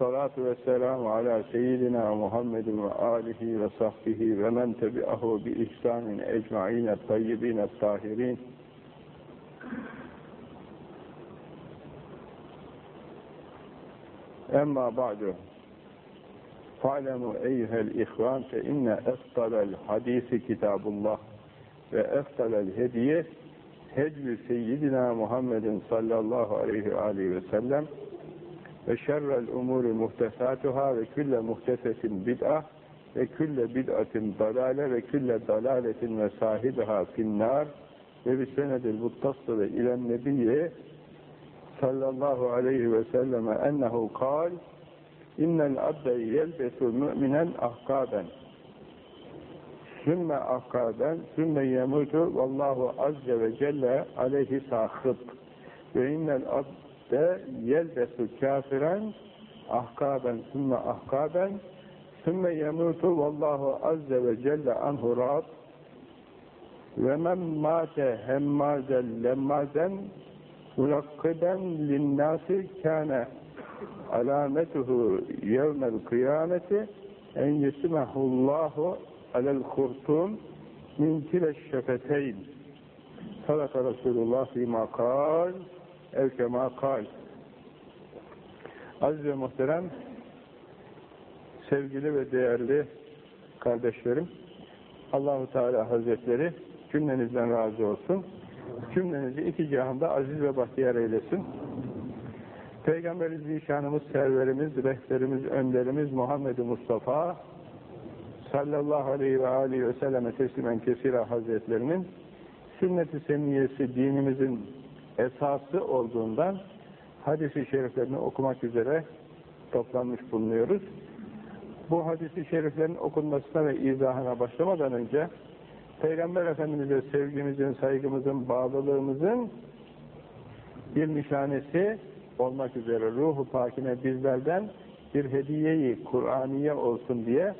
Vessalatu vesselamu ala seyyidina Muhammedin ve alihi ve sahbihi ve men tebi'ahu bi ihsanin ecma'ine tayyibine tahirin. Emma ba'du. Fa'lemu eyyuhel ihvan fe inne eftalel hadisi kitabullah ve eftalel hediye hecvi seyyidina Muhammedin sallallahu aleyhi ve sellem ve şerrel umuri muhtesatuhâ ve külle muhtesesin bid'ah ve külle bid'atin dalale ve külle dalaletin ve sahibiha finnâr ve bi senedil muttasılı ilen nebiyye sallallahu aleyhi ve selleme ennehu kal innel abde yelbesul müminen ahkaben sümme ahkaben sümme yemutu vallahu azze ve celle aleyhi sahib ve innel abde ve yelbesu kafiren ahkaben sümme ahkaben sümme yemutu vallahu azze ve celle anhu rab ve men mate hemmazen lemmazen mulakkiben linnâsi kâne alametuhu yevmel kıyameti en yesimehullahu alel kurtum min kileş şefeteyn. Sadaka Resulullah fîmâ kâl kema kal. Aziz ve muhterem, sevgili ve değerli kardeşlerim, Allahu Teala Hazretleri cümlenizden razı olsun. Cümlenizi iki cihanda aziz ve bahtiyar eylesin. Peygamber-i Zişanımız, serverimiz, rehberimiz, önderimiz Muhammed Mustafa sallallahu aleyhi ve aleyhi ve selleme teslimen kesira hazretlerinin sünnet-i seniyesi dinimizin esası olduğundan hadisi şeriflerini okumak üzere toplanmış bulunuyoruz. Bu hadisi şeriflerin okunmasına ve izahına başlamadan önce Peygamber Efendimiz'e sevgimizin, saygımızın, bağlılığımızın bir nişanesi olmak üzere ruhu pakine bizlerden bir hediyeyi Kur'aniye olsun diye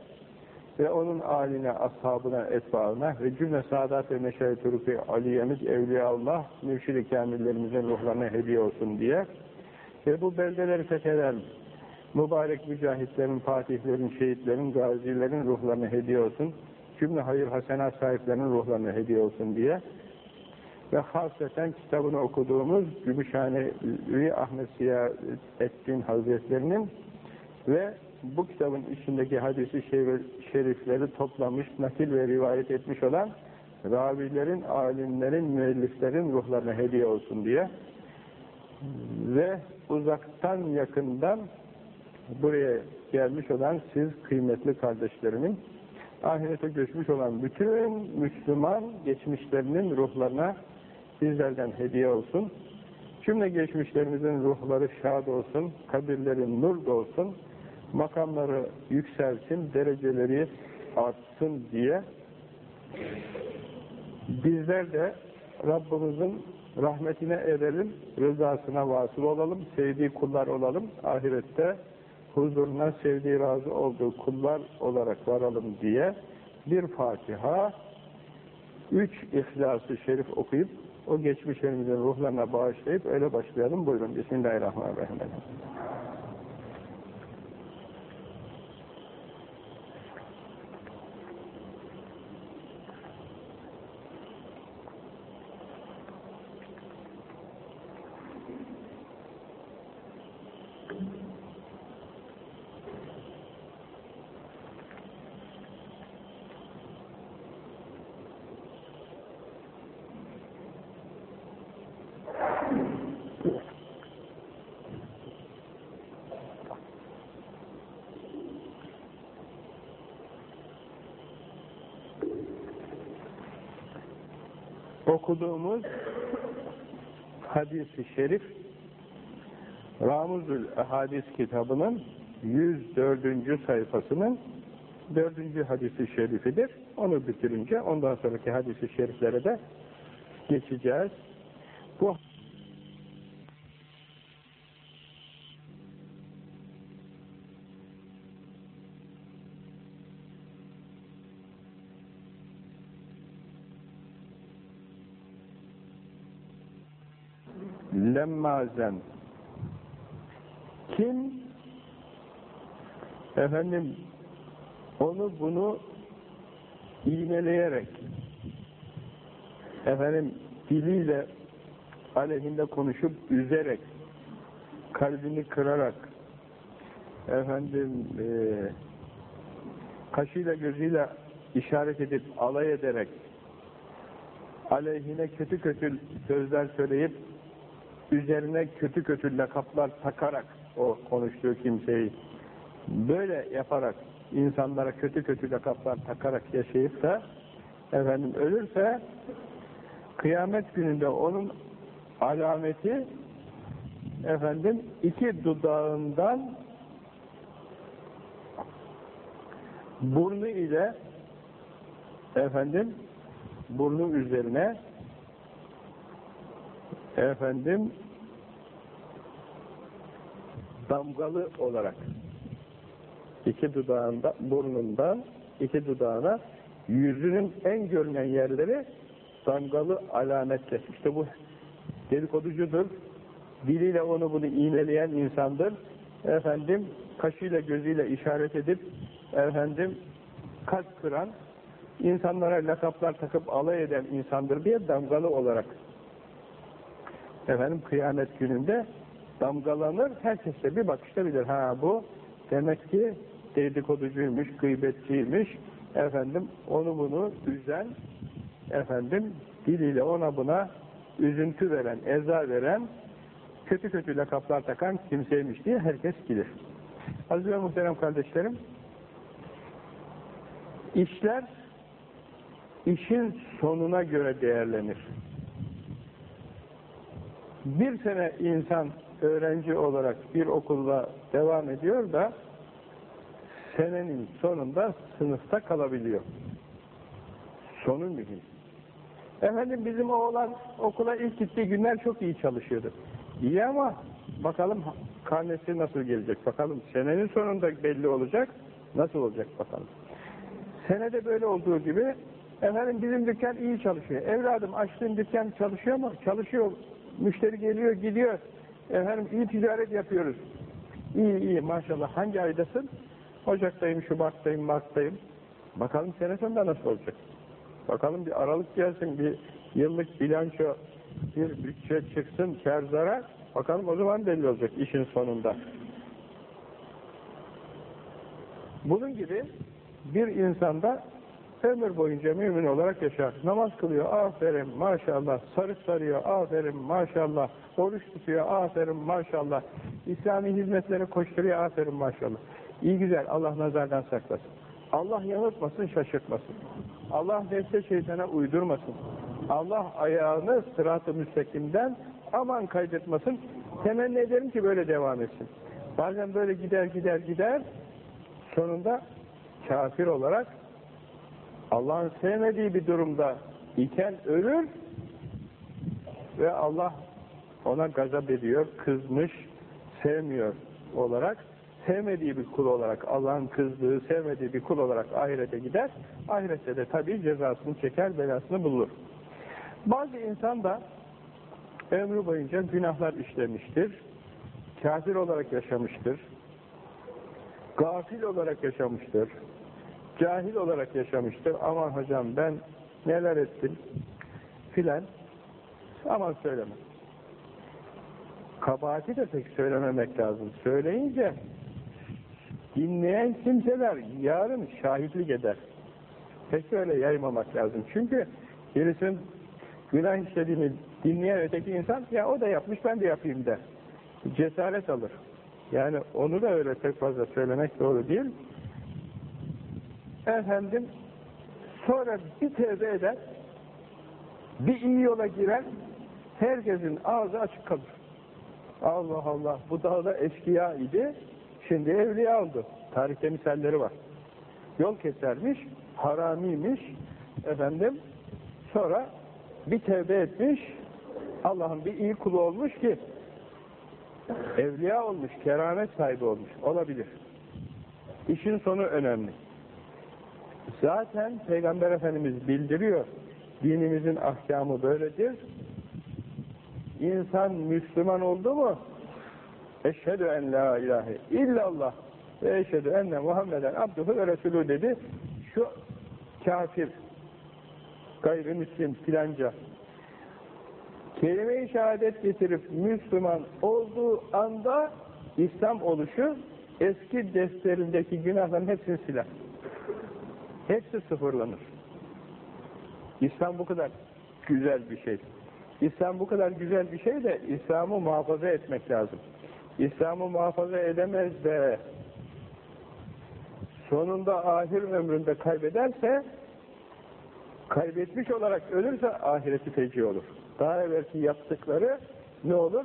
ve onun aline, ashabına, etbaına ve cümle saadat ve meşayet rufi aliyemiz, evliyaullah, mürşid-i kamillerimizin ruhlarına hediye olsun diye. Ve bu beldeleri fetheden mübarek mücahitlerin, fatihlerin, şehitlerin, gazilerin ruhlarına hediye olsun, cümle hayır hasenat sahiplerinin ruhlarına hediye olsun diye. Ve hasreten kitabını okuduğumuz Gümüşhanevi Ahmet Ziyaettin Hazretlerinin ve bu kitabın içindeki hadisi şerifleri toplamış, nakil ve rivayet etmiş olan ravilerin, alimlerin, müelliflerin ruhlarına hediye olsun diye ve uzaktan yakından buraya gelmiş olan siz kıymetli kardeşlerimin ahirete göçmüş olan bütün Müslüman geçmişlerinin ruhlarına bizlerden hediye olsun. Cümle geçmişlerimizin ruhları şad olsun, kabirleri nur dolsun, makamları yükselsin, dereceleri artsın diye bizler de Rabbimizin rahmetine erelim, rızasına vasıl olalım, sevdiği kullar olalım, ahirette huzuruna sevdiği razı olduğu kullar olarak varalım diye bir Fatiha, üç İhlas-ı Şerif okuyup o geçmişlerimizin ruhlarına bağışlayıp öyle başlayalım. Buyurun. Bismillahirrahmanirrahim. Okuduğumuz hadis-i şerif Ramuzül Hadis kitabının 104. sayfasının 4. hadisi şerifidir. Onu bitirince ondan sonraki hadisi şeriflere de geçeceğiz. Bu lemmazen. Kim? Efendim onu bunu iğneleyerek efendim diliyle aleyhinde konuşup üzerek kalbini kırarak efendim e, kaşıyla gözüyle işaret edip alay ederek aleyhine kötü kötü sözler söyleyip üzerine kötü kötü lakaplar takarak o konuştuğu kimseyi böyle yaparak insanlara kötü kötü lakaplar takarak yaşayıp da efendim ölürse kıyamet gününde onun alameti efendim iki dudağından burnu ile efendim burnu üzerine efendim damgalı olarak iki dudağında burnundan iki dudağına yüzünün en görünen yerleri damgalı alametle. İşte bu dedikoducudur. Diliyle onu bunu iğneleyen insandır. Efendim kaşıyla gözüyle işaret edip efendim kalp kıran insanlara lakaplar takıp alay eden insandır diye damgalı olarak efendim kıyamet gününde damgalanır. Herkes de bir bakışta bilir. Ha bu demek ki dedikoducuymuş, gıybetçiymiş. Efendim onu bunu üzen efendim diliyle ona buna üzüntü veren, eza veren kötü kötü lakaplar takan kimseymiş diye herkes bilir. Aziz ve muhterem kardeşlerim işler işin sonuna göre değerlenir. Bir sene insan öğrenci olarak bir okulda devam ediyor da senenin sonunda sınıfta kalabiliyor. Sonu mühim. Efendim bizim oğlan okula ilk gittiği günler çok iyi çalışıyordu. İyi ama bakalım karnesi nasıl gelecek bakalım. Senenin sonunda belli olacak. Nasıl olacak bakalım. Senede böyle olduğu gibi efendim bizim dükkan iyi çalışıyor. Evladım açtığın dükkan çalışıyor mu? Çalışıyor. Müşteri geliyor gidiyor. Efendim iyi ticaret yapıyoruz. İyi iyi maşallah. Hangi aydasın? Ocak'tayım, Şubat'tayım, Mart'tayım. Bakalım sene sonunda nasıl olacak? Bakalım bir aralık gelsin, bir yıllık bilanço, bir bütçe çıksın, kar zarar. Bakalım o zaman belli olacak işin sonunda. Bunun gibi bir insanda ömür boyunca mümin olarak yaşar. Namaz kılıyor, aferin maşallah. Sarı sarıyor, aferin maşallah. Oruç tutuyor, aferin maşallah. İslami hizmetlere koşturuyor, aferin maşallah. İyi güzel, Allah nazardan saklasın. Allah yanıltmasın, şaşırtmasın. Allah nefse şeytana uydurmasın. Allah ayağını sırat-ı müstakimden aman kaydetmasın. Temenni ederim ki böyle devam etsin. Bazen böyle gider gider gider sonunda kafir olarak Allah'ın sevmediği bir durumda iken ölür ve Allah ona gazap ediyor, kızmış, sevmiyor olarak sevmediği bir kul olarak, Allah'ın kızdığı, sevmediği bir kul olarak ahirete gider. Ahirette de tabii cezasını çeker, belasını bulur. Bazı insan da ömrü boyunca günahlar işlemiştir. Kafir olarak yaşamıştır. Gafil olarak yaşamıştır. Cahil olarak yaşamıştır. Aman hocam ben neler ettim filan aman söyleme. Kabahati de pek söylememek lazım. Söyleyince dinleyen kimseler yarın şahitlik eder. Pek öyle yaymamak lazım. Çünkü birisinin günah işlediğini dinleyen öteki insan ya o da yapmış ben de yapayım der. Cesaret alır. Yani onu da öyle pek fazla söylemek doğru değil. Efendim sonra bir tevbe eder bir iyi yola girer herkesin ağzı açık kalır. Allah Allah bu dağda eşkıya idi Şimdi evliya oldu. Tarihte misalleri var. Yol kesermiş, haramiymiş, efendim, sonra bir tevbe etmiş, Allah'ın bir iyi kulu olmuş ki, evliya olmuş, keramet sahibi olmuş. Olabilir. İşin sonu önemli. Zaten Peygamber Efendimiz bildiriyor, dinimizin ahkamı böyledir. İnsan Müslüman oldu mu, Eşhedü en la ilahe illallah ve eşhedü enne Muhammeden abduhu ve resulü dedi. Şu kafir, gayrimüslim filanca kelime-i şehadet getirip Müslüman olduğu anda İslam oluşu eski defterindeki günahların hepsini siler. Hepsi sıfırlanır. İslam bu kadar güzel bir şey. İslam bu kadar güzel bir şey de İslam'ı muhafaza etmek lazım. İslam'ı muhafaza edemez de sonunda ahir ömründe kaybederse kaybetmiş olarak ölürse ahireti feci olur. Daha evvelki yaptıkları ne olur?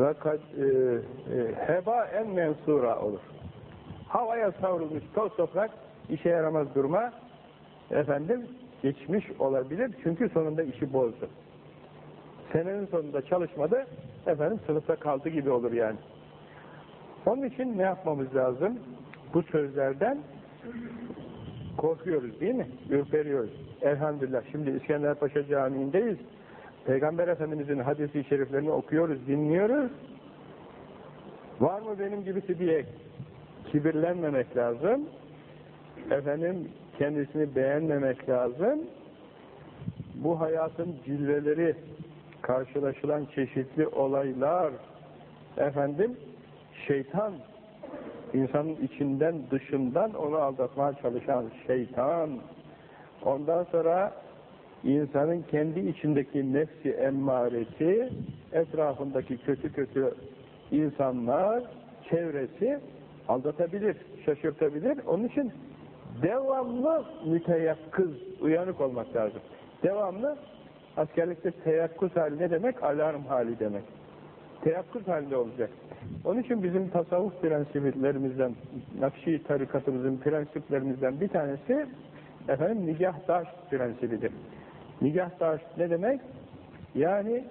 E, e, heba en mensura olur. Havaya savrulmuş toz toprak işe yaramaz duruma efendim geçmiş olabilir. Çünkü sonunda işi bozdu. Senenin sonunda çalışmadı, efendim sınıfta kaldı gibi olur yani. Onun için ne yapmamız lazım? Bu sözlerden korkuyoruz değil mi? Ürperiyoruz. Elhamdülillah. Şimdi İskenderpaşa Camii'ndeyiz. Peygamber Efendimiz'in hadisi şeriflerini okuyoruz, dinliyoruz. Var mı benim gibisi diye kibirlenmemek lazım. Efendim kendisini beğenmemek lazım. Bu hayatın cilveleri, karşılaşılan çeşitli olaylar, efendim şeytan, insanın içinden dışından onu aldatmaya çalışan şeytan, ondan sonra insanın kendi içindeki nefsi emmaresi, etrafındaki kötü kötü insanlar, çevresi aldatabilir, şaşırtabilir. Onun için devamlı müteyakkız, uyanık olmak lazım. Devamlı askerlikte teyakkuz hali ne demek? Alarm hali demek. Teyakkuz halinde olacak. Onun için bizim tasavvuf prensiplerimizden, Nakşi tarikatımızın prensiplerimizden bir tanesi efendim nigahdaş prensibidir. Nigahdaş ne demek? Yani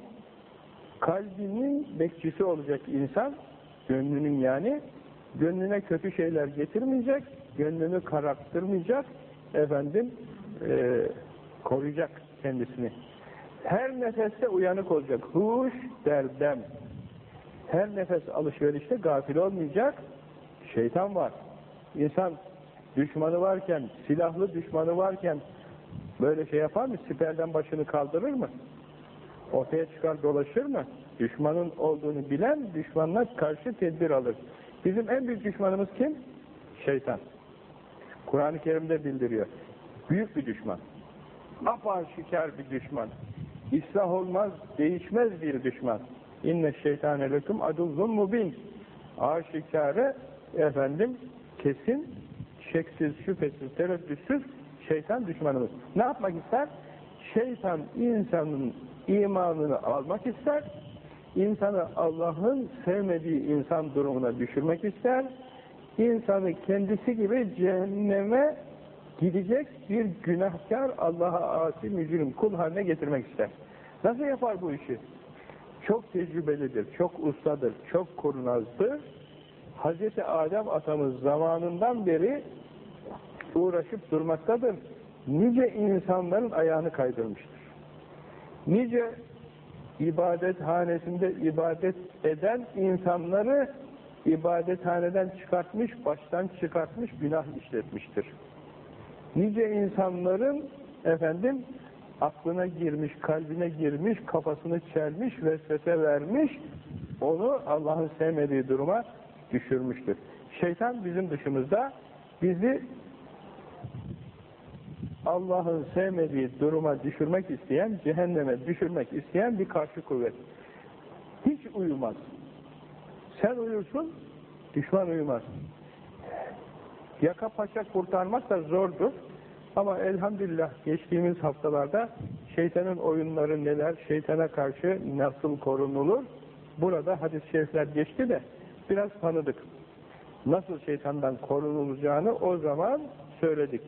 kalbinin bekçisi olacak insan, gönlünün yani, gönlüne kötü şeyler getirmeyecek, gönlünü kararttırmayacak, efendim e, koruyacak kendisini. Her nefeste uyanık olacak. Huş derdem. Her nefes alışverişte gafil olmayacak. Şeytan var. İnsan düşmanı varken, silahlı düşmanı varken böyle şey yapar mı? Siperden başını kaldırır mı? Ortaya çıkar dolaşır mı? Düşmanın olduğunu bilen düşmanına karşı tedbir alır. Bizim en büyük düşmanımız kim? Şeytan. Kur'an-ı Kerim'de bildiriyor. Büyük bir düşman. Apaşikar bir düşman. İslah olmaz, değişmez bir düşman. İnne şeytane lekum aduzzun mubin. Aşikarı efendim kesin, şeksiz, şüphesiz, tereddütsüz şeytan düşmanımız. Ne yapmak ister? Şeytan insanın imanını almak ister, insanı Allah'ın sevmediği insan durumuna düşürmek ister, insanı kendisi gibi cehenneme gidecek bir günahkar Allah'a asi mücrim kul haline getirmek ister. Nasıl yapar bu işi? Çok tecrübelidir, çok ustadır, çok kurnazdır. Hz. Adem atamız zamanından beri uğraşıp durmaktadır. Nice insanların ayağını kaydırmıştır. Nice ibadethanesinde ibadet eden insanları ibadethaneden çıkartmış, baştan çıkartmış, günah işletmiştir. Nice insanların efendim aklına girmiş, kalbine girmiş, kafasını çelmiş, vesvese vermiş, onu Allah'ın sevmediği duruma düşürmüştür. Şeytan bizim dışımızda bizi Allah'ın sevmediği duruma düşürmek isteyen, cehenneme düşürmek isteyen bir karşı kuvvet. Hiç uyumaz. Sen uyursun, düşman uyumaz. Yaka paça kurtarmak da zordur. Ama elhamdülillah geçtiğimiz haftalarda şeytanın oyunları neler, şeytana karşı nasıl korunulur? Burada hadis-i şerifler geçti de biraz tanıdık. Nasıl şeytandan korunulacağını o zaman söyledik.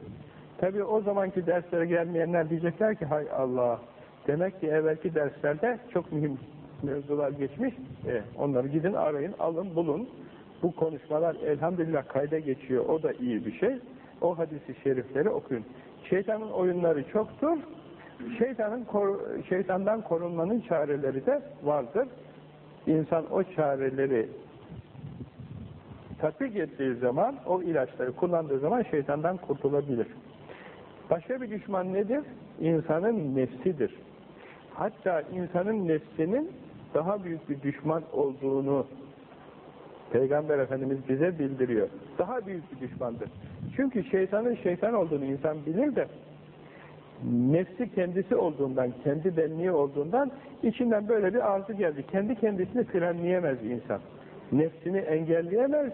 Tabi o zamanki derslere gelmeyenler diyecekler ki hay Allah demek ki evvelki derslerde çok mühim mevzular geçmiş. E, onları gidin arayın, alın, bulun. Bu konuşmalar elhamdülillah kayda geçiyor. O da iyi bir şey. O hadisi şerifleri okuyun. Şeytanın oyunları çoktur. Şeytanın şeytandan korunmanın çareleri de vardır. insan o çareleri tatbik ettiği zaman, o ilaçları kullandığı zaman şeytandan kurtulabilir. Başka bir düşman nedir? İnsanın nefsidir. Hatta insanın nefsinin daha büyük bir düşman olduğunu Peygamber Efendimiz bize bildiriyor. Daha büyük bir düşmandır. Çünkü şeytanın şeytan olduğunu insan bilir de nefsi kendisi olduğundan, kendi benliği olduğundan içinden böyle bir arzu geldi. Kendi kendisini frenleyemez insan. Nefsini engelleyemez.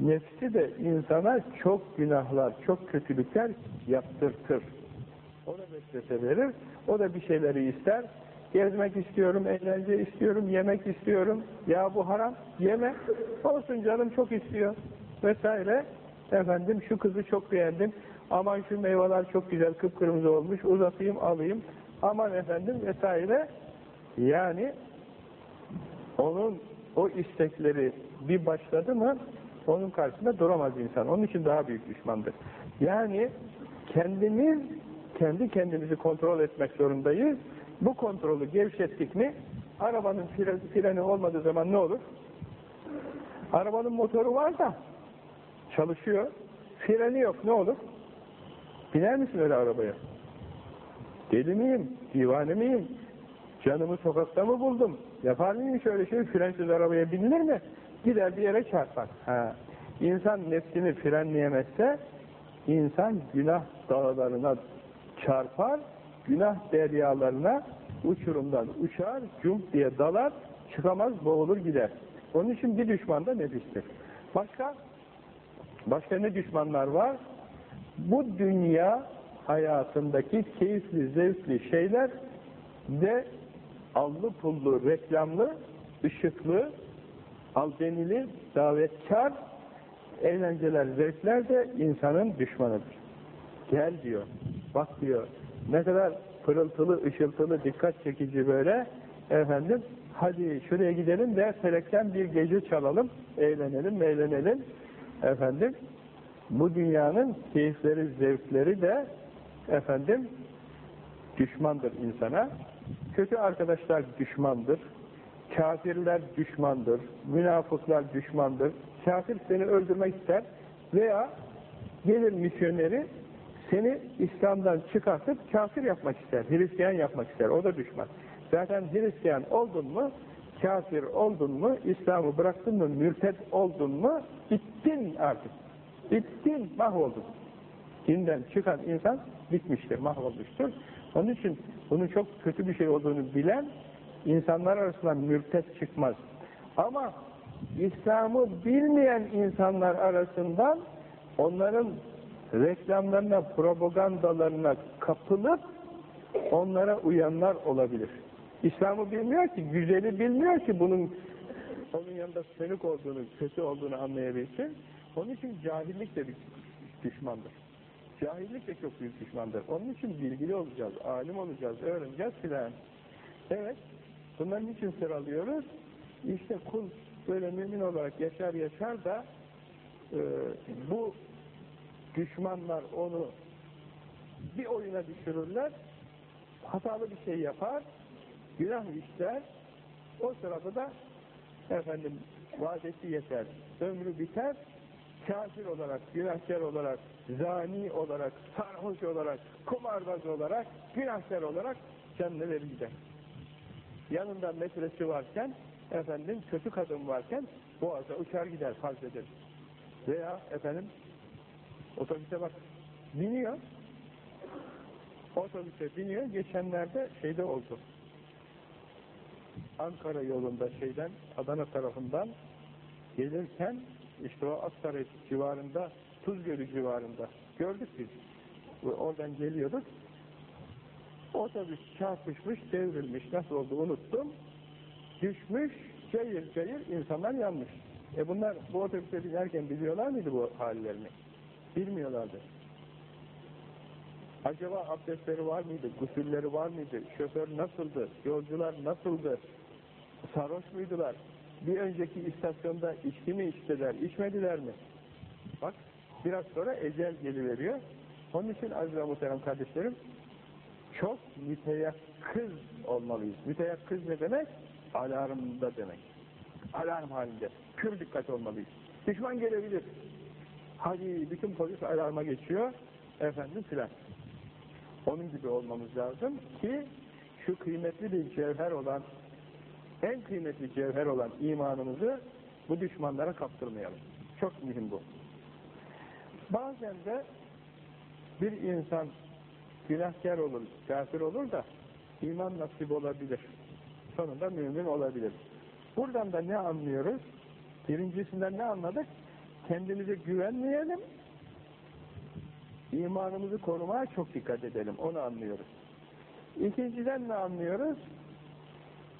Nefsi de insana çok günahlar, çok kötülükler yaptırtır. O da vesvese verir, o da bir şeyleri ister. Gezmek istiyorum, eğlence istiyorum, yemek istiyorum. Ya bu haram, yeme. Olsun canım çok istiyor. Vesaire. Efendim şu kızı çok beğendim. Aman şu meyveler çok güzel, kıpkırmızı olmuş. Uzatayım, alayım. Aman efendim vesaire. Yani onun o istekleri bir başladı mı onun karşısında duramaz insan. Onun için daha büyük düşmandır. Yani kendimiz kendi kendimizi kontrol etmek zorundayız. Bu kontrolü gevşettik mi arabanın freni olmadığı zaman ne olur? Arabanın motoru var da çalışıyor. Freni yok ne olur? Biner misin öyle arabaya? Deli miyim? Divane miyim? Canımı sokakta mı buldum? Yapar mıyım şöyle şey? Frensiz arabaya binilir mi? Gider bir yere çarpar. Ha. İnsan nefsini frenleyemezse insan günah dağlarına çarpar, günah deryalarına uçurumdan uçar, cump diye dalar, çıkamaz, boğulur gider. Onun için bir düşman da nefistir. Başka? Başka ne düşmanlar var? Bu dünya hayatındaki keyifli, zevkli şeyler de allı pullu, reklamlı, ışıklı, aldenili, davetkar eğlenceler, zevkler de insanın düşmanıdır. Gel diyor, bak diyor, ne kadar pırıltılı, ışıltılı, dikkat çekici böyle, efendim, hadi şuraya gidelim de felekten bir gece çalalım, eğlenelim, eğlenelim, efendim, bu dünyanın keyifleri, zevkleri de, efendim, düşmandır insana. Kötü arkadaşlar düşmandır, kafirler düşmandır, münafıklar düşmandır, kafir seni öldürmek ister veya gelir misyoneri seni İslam'dan çıkartıp kafir yapmak ister, Hristiyan yapmak ister, o da düşman. Zaten Hristiyan oldun mu, kafir oldun mu, İslam'ı bıraktın mı, mürted oldun mu, bittin artık. Bittin, mahvoldun. Dinden çıkan insan bitmiştir, mahvolmuştur. Onun için bunun çok kötü bir şey olduğunu bilen insanlar arasında mürtet çıkmaz. Ama İslam'ı bilmeyen insanlar arasından onların reklamlarına, propagandalarına kapılıp onlara uyanlar olabilir. İslam'ı bilmiyor ki, güzeli bilmiyor ki bunun onun yanında sönük olduğunu, kötü olduğunu anlayabilsin. Onun için cahillik de bir düşmandır. Cahillik de çok büyük düşmandır. Onun için bilgili olacağız, alim olacağız, öğreneceğiz filan. Evet, bunların için sıralıyoruz. İşte kul böyle mümin olarak yaşar yaşar da e, bu düşmanlar onu bir oyuna düşürürler, hatalı bir şey yapar, günah işler, o sırada da efendim vadesi yeter, ömrü biter, kafir olarak, günahkar olarak, zani olarak, sarhoş olarak, kumarbaz olarak, günahkar olarak verir gider. Yanında metresi varken, efendim kötü kadın varken boğaza uçar gider farz edelim. Veya efendim otobüse bak biniyor, otobüse biniyor, geçenlerde şeyde oldu. Ankara yolunda şeyden, Adana tarafından gelirken işte o Aksaray civarında, Tuzgölü civarında gördük biz. Oradan geliyorduk. Otobüs çarpışmış, devrilmiş, nasıl oldu unuttum. Düşmüş, cayır cayır insanlar yanmış. E bunlar bu otobüse binerken biliyorlar mıydı bu hallerini? Bilmiyorlardı. Acaba abdestleri var mıydı? Gusülleri var mıydı? Şoför nasıldı? Yolcular nasıldı? Sarhoş muydular? Bir önceki istasyonda içki mi içtiler, içmediler mi? Bak, biraz sonra ecel geliveriyor. Onun için aziz ve kardeşlerim, çok müteyakkız olmalıyız. Müteyakkız ne demek? alarmda demek. Alarm halinde. Pür dikkat olmalıyız. Düşman gelebilir. Hadi bütün polis alarma geçiyor. Efendim filan. Onun gibi olmamız lazım ki şu kıymetli bir cevher olan en kıymetli cevher olan imanımızı bu düşmanlara kaptırmayalım. Çok mühim bu. Bazen de bir insan günahkar olur, kafir olur da iman nasip olabilir. Sonunda mümin olabilir. Buradan da ne anlıyoruz? Birincisinden ne anladık? Kendimize güvenmeyelim, imanımızı korumaya çok dikkat edelim. Onu anlıyoruz. İkinciden ne anlıyoruz?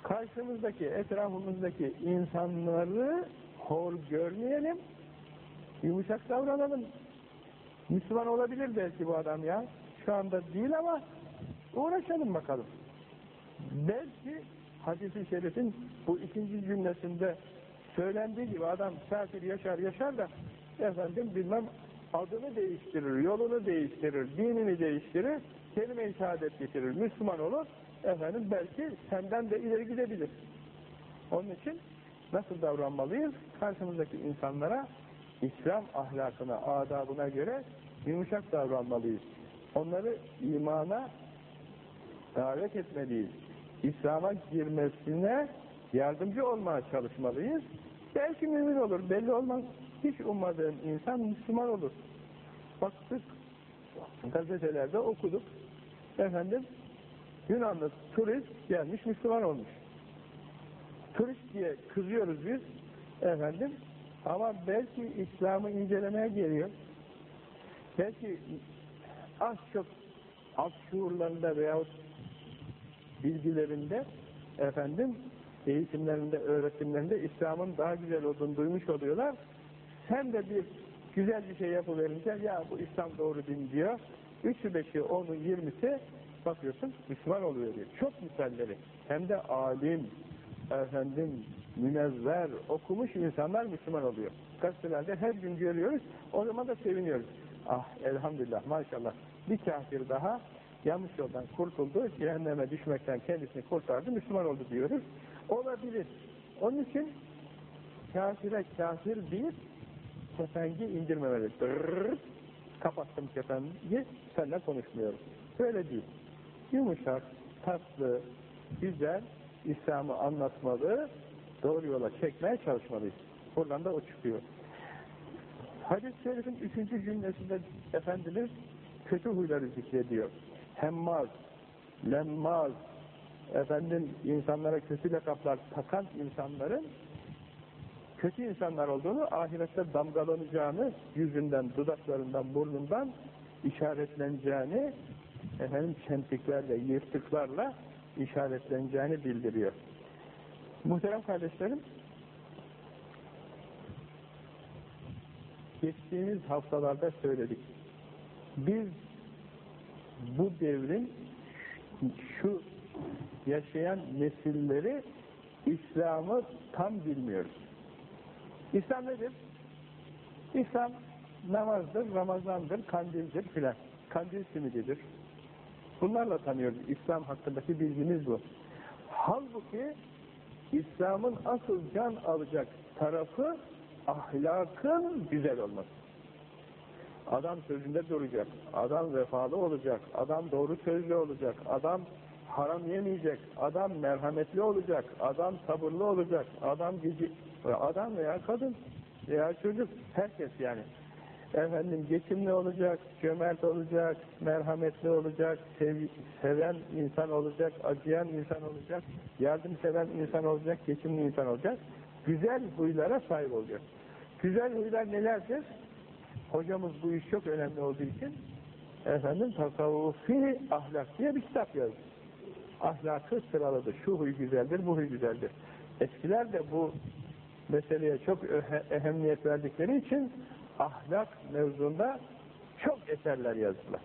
Karşımızdaki, etrafımızdaki insanları hor görmeyelim, yumuşak davranalım. Müslüman olabilir belki bu adam ya. Şu anda değil ama uğraşalım bakalım. Belki hadis-i şerifin bu ikinci cümlesinde söylendiği gibi adam kafir yaşar yaşar da efendim bilmem adını değiştirir, yolunu değiştirir, dinini değiştirir, kelime-i şehadet getirir, Müslüman olur, efendim belki senden de ileri gidebilir. Onun için nasıl davranmalıyız? Karşımızdaki insanlara İslam ahlakına, adabına göre yumuşak davranmalıyız. Onları imana davet etmeliyiz. İslam'a girmesine yardımcı olmaya çalışmalıyız. Belki mümin olur, belli olmaz. Hiç ummadığın insan Müslüman olur. Baktık, gazetelerde okuduk. Efendim, Yunanlı turist gelmiş Müslüman olmuş. Turist diye kızıyoruz biz, efendim, ama belki İslam'ı incelemeye geliyor. Belki az çok alt şuurlarında veyahut bilgilerinde efendim eğitimlerinde, öğretimlerinde İslam'ın daha güzel olduğunu duymuş oluyorlar. Sen de bir güzel bir şey yapıverince ya bu İslam doğru din diyor. Üçü, beşi, onu, yirmisi bakıyorsun Müslüman oluyor diyor. Çok misalleri. Hem de alim, efendim, münevver, okumuş insanlar Müslüman oluyor. Gazetelerde her gün görüyoruz. O zaman da seviniyoruz. Ah elhamdülillah maşallah bir kafir daha yanlış yoldan kurtuldu, cehenneme düşmekten kendisini kurtardı, Müslüman oldu diyoruz. Olabilir. Onun için kafire kafir deyip kefengi indirmemeli. Dırrrr, kapattım kefengi, seninle konuşmuyorum. Böyle değil. Yumuşak, tatlı, güzel, İslam'ı anlatmalı, doğru yola çekmeye çalışmalıyız. Buradan da o çıkıyor. Hadis-i şerifin üçüncü cümlesinde Efendimiz kötü huyları zikrediyor. Hemmaz, lemmaz, efendim insanlara kötü lakaplar takan insanların kötü insanlar olduğunu, ahirette damgalanacağını, yüzünden, dudaklarından, burnundan işaretleneceğini, efendim çentiklerle, yırtıklarla işaretleneceğini bildiriyor. Muhterem kardeşlerim, geçtiğimiz haftalarda söyledik. Biz bu devrin şu yaşayan nesilleri İslam'ı tam bilmiyoruz. İslam nedir? İslam namazdır, Ramazandır, kandildir filan. Kandil simididir. Bunlarla tanıyoruz. İslam hakkındaki bilgimiz bu. Halbuki İslam'ın asıl can alacak tarafı ahlakın güzel olması. Adam sözünde duracak, adam vefalı olacak, adam doğru sözlü olacak, adam haram yemeyecek, adam merhametli olacak, adam sabırlı olacak, adam gücü, adam veya kadın veya çocuk, herkes yani. Efendim geçimli olacak, cömert olacak, merhametli olacak, sev, seven insan olacak, acıyan insan olacak, yardım seven insan olacak, geçimli insan olacak. Güzel huylara sahip olacak. Güzel huylar nelerdir? Hocamız bu iş çok önemli olduğu için efendim tasavvufi ahlak diye bir kitap yazdı. Ahlakı sıraladı. Şu huy güzeldir, bu huy güzeldir. Eskiler de bu meseleye çok ehemmiyet verdikleri için ahlak mevzunda çok eserler yazdılar.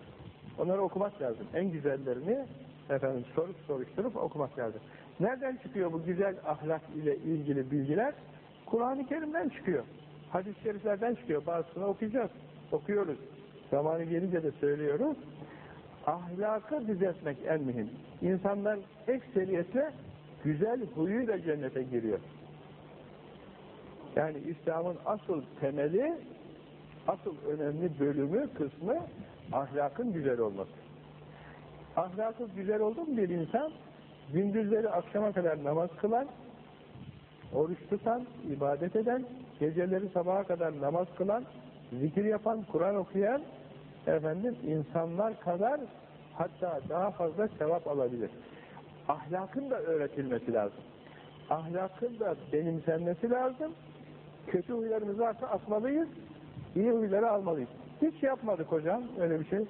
Onları okumak lazım. En güzellerini efendim sorup soruşturup okumak lazım. Nereden çıkıyor bu güzel ahlak ile ilgili bilgiler? Kur'an-ı Kerim'den çıkıyor. Hadis-i şeriflerden çıkıyor. Bazısını okuyacağız. Okuyoruz. Zamanı gelince de söylüyoruz. Ahlakı düzeltmek en mühim. İnsanlar ekseriyetle güzel huyuyla cennete giriyor. Yani İslam'ın asıl temeli, asıl önemli bölümü, kısmı ahlakın güzel olması. Ahlakı güzel oldu mu bir insan, gündüzleri akşama kadar namaz kılan, oruç tutan, ibadet eden, geceleri sabaha kadar namaz kılan, zikir yapan, Kur'an okuyan, efendim insanlar kadar hatta daha fazla sevap alabilir. Ahlakın da öğretilmesi lazım. Ahlakın da benimsenmesi lazım. Kötü huylarımız varsa atmalıyız, iyi huyları almalıyız. Hiç yapmadık hocam öyle bir şey.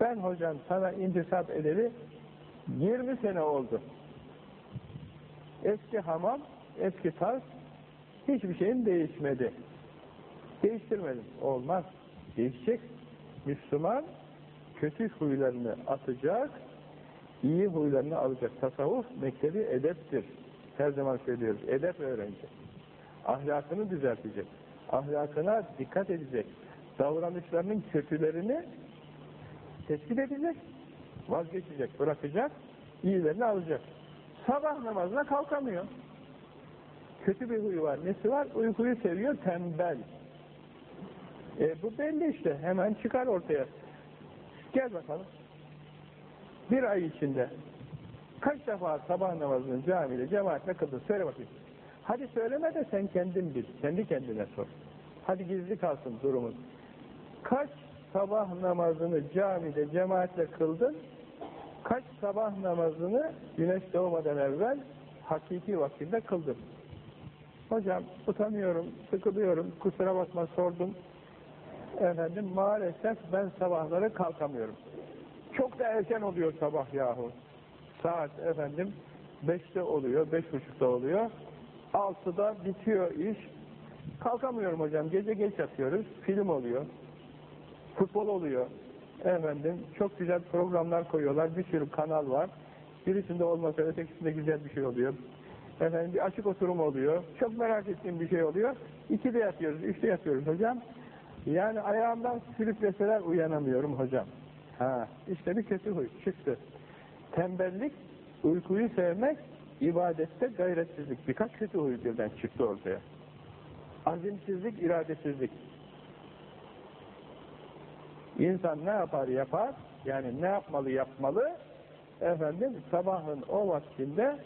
Ben hocam sana intisap edeli 20 sene oldu. Eski hamam, eski tarz, hiçbir şeyin değişmedi. Değiştirmedim. Olmaz. Değişecek. Müslüman kötü huylarını atacak, iyi huylarını alacak. Tasavvuf mektebi edeptir. Her zaman söylüyoruz. Edep öğrenecek. Ahlakını düzeltecek. Ahlakına dikkat edecek. Davranışlarının kötülerini tespit edecek, vazgeçecek, bırakacak, iyilerini alacak. Sabah namazına kalkamıyor. Kötü bir huyu var. Nesi var? Uykuyu seviyor, tembel. E, bu belli işte. Hemen çıkar ortaya. Gel bakalım. Bir ay içinde kaç defa sabah namazını camide, cemaatle kıldın? Söyle bakayım. Hadi söyleme de sen kendin bil. Kendi kendine sor. Hadi gizli kalsın durumun. Kaç sabah namazını camide, cemaatle kıldın? Kaç sabah namazını güneş doğmadan evvel hakiki vakitte kıldın? Hocam utanıyorum, sıkılıyorum, kusura bakma sordum. Efendim maalesef ben sabahları kalkamıyorum. Çok da erken oluyor sabah yahu. Saat efendim 5'te oluyor, beş buçukta oluyor. 6'da bitiyor iş. Kalkamıyorum hocam. Gece geç yatıyoruz. Film oluyor. Futbol oluyor. Efendim çok güzel programlar koyuyorlar. Bir sürü kanal var. Birisinde olmasa ötekisinde güzel bir şey oluyor. Efendim bir açık oturum oluyor. Çok merak ettiğim bir şey oluyor. İkide yatıyoruz, üçte yatıyoruz hocam. Yani ayağımdan sürükleseler uyanamıyorum hocam. Ha, işte bir kötü huy çıktı. Tembellik, uykuyu sevmek, ibadette gayretsizlik. Birkaç kötü huy birden çıktı ortaya. Azimsizlik, iradesizlik. İnsan ne yapar yapar, yani ne yapmalı yapmalı, efendim sabahın o vaktinde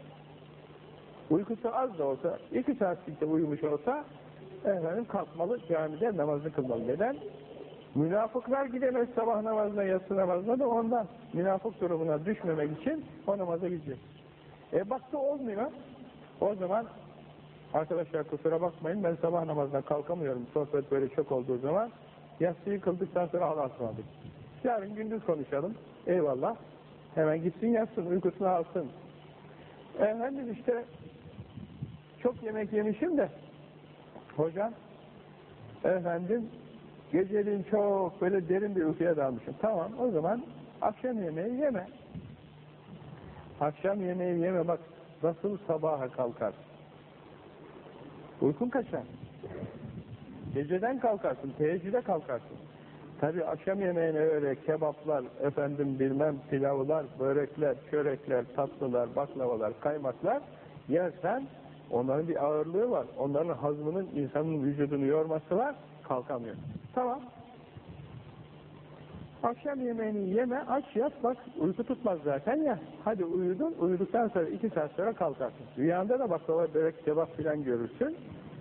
uykusu az da olsa, iki saatlikte uyumuş olsa, efendim kalkmalı, camide namazını kılmalı. Neden? Münafıklar gidemez sabah namazına, yatsı namazına da ondan. Münafık durumuna düşmemek için o namaza gidecek. E baktı olmuyor. O zaman arkadaşlar kusura bakmayın ben sabah namazına kalkamıyorum. Sohbet böyle çok olduğu zaman yatsıyı kıldıktan sonra Allah'a ısmarladık. Yarın gündüz konuşalım. Eyvallah. Hemen gitsin yatsın, uykusunu alsın. Efendim işte çok yemek yemişim de hocam efendim geceliğin çok böyle derin bir uykuya dalmışım. Tamam o zaman akşam yemeği yeme. Akşam yemeği yeme bak nasıl sabaha kalkar. Uykun kaçar. Geceden kalkarsın, teheccüde kalkarsın. Tabi akşam yemeğine öyle kebaplar, efendim bilmem pilavlar, börekler, çörekler, tatlılar, baklavalar, kaymaklar yersen onların bir ağırlığı var. Onların hazmının insanın vücudunu yorması var, kalkamıyor. Tamam. Akşam yemeğini yeme, aç yat, bak uyku tutmaz zaten ya. Hadi uyudun, uyuduktan sonra iki saat sonra kalkarsın. Rüyanda da baklava, börek, kebap filan görürsün.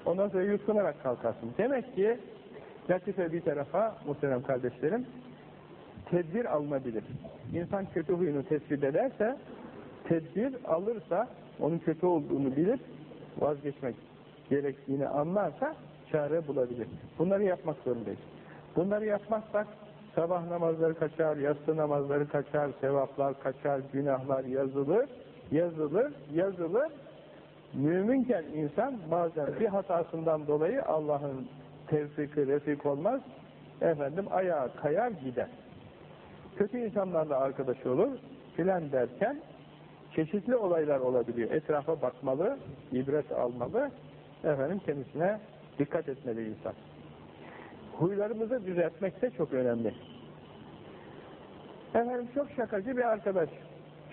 Ondan sonra yutkunarak kalkarsın. Demek ki latife bir tarafa muhterem kardeşlerim tedbir alınabilir. İnsan kötü huyunu tespit ederse tedbir alırsa onun kötü olduğunu bilir vazgeçmek gerektiğini anlarsa çare bulabilir. Bunları yapmak zorundayız. Bunları yapmazsak sabah namazları kaçar, yatsı namazları kaçar, sevaplar kaçar, günahlar yazılır, yazılır, yazılır. Müminken insan bazen bir hatasından dolayı Allah'ın tevfiki, refik olmaz, efendim ayağa kayar gider. Kötü insanlarla arkadaş olur filan derken çeşitli olaylar olabiliyor. Etrafa bakmalı, ibret almalı, efendim kendisine dikkat etmeli insan. Huylarımızı düzeltmek de çok önemli. Efendim çok şakacı bir arkadaş.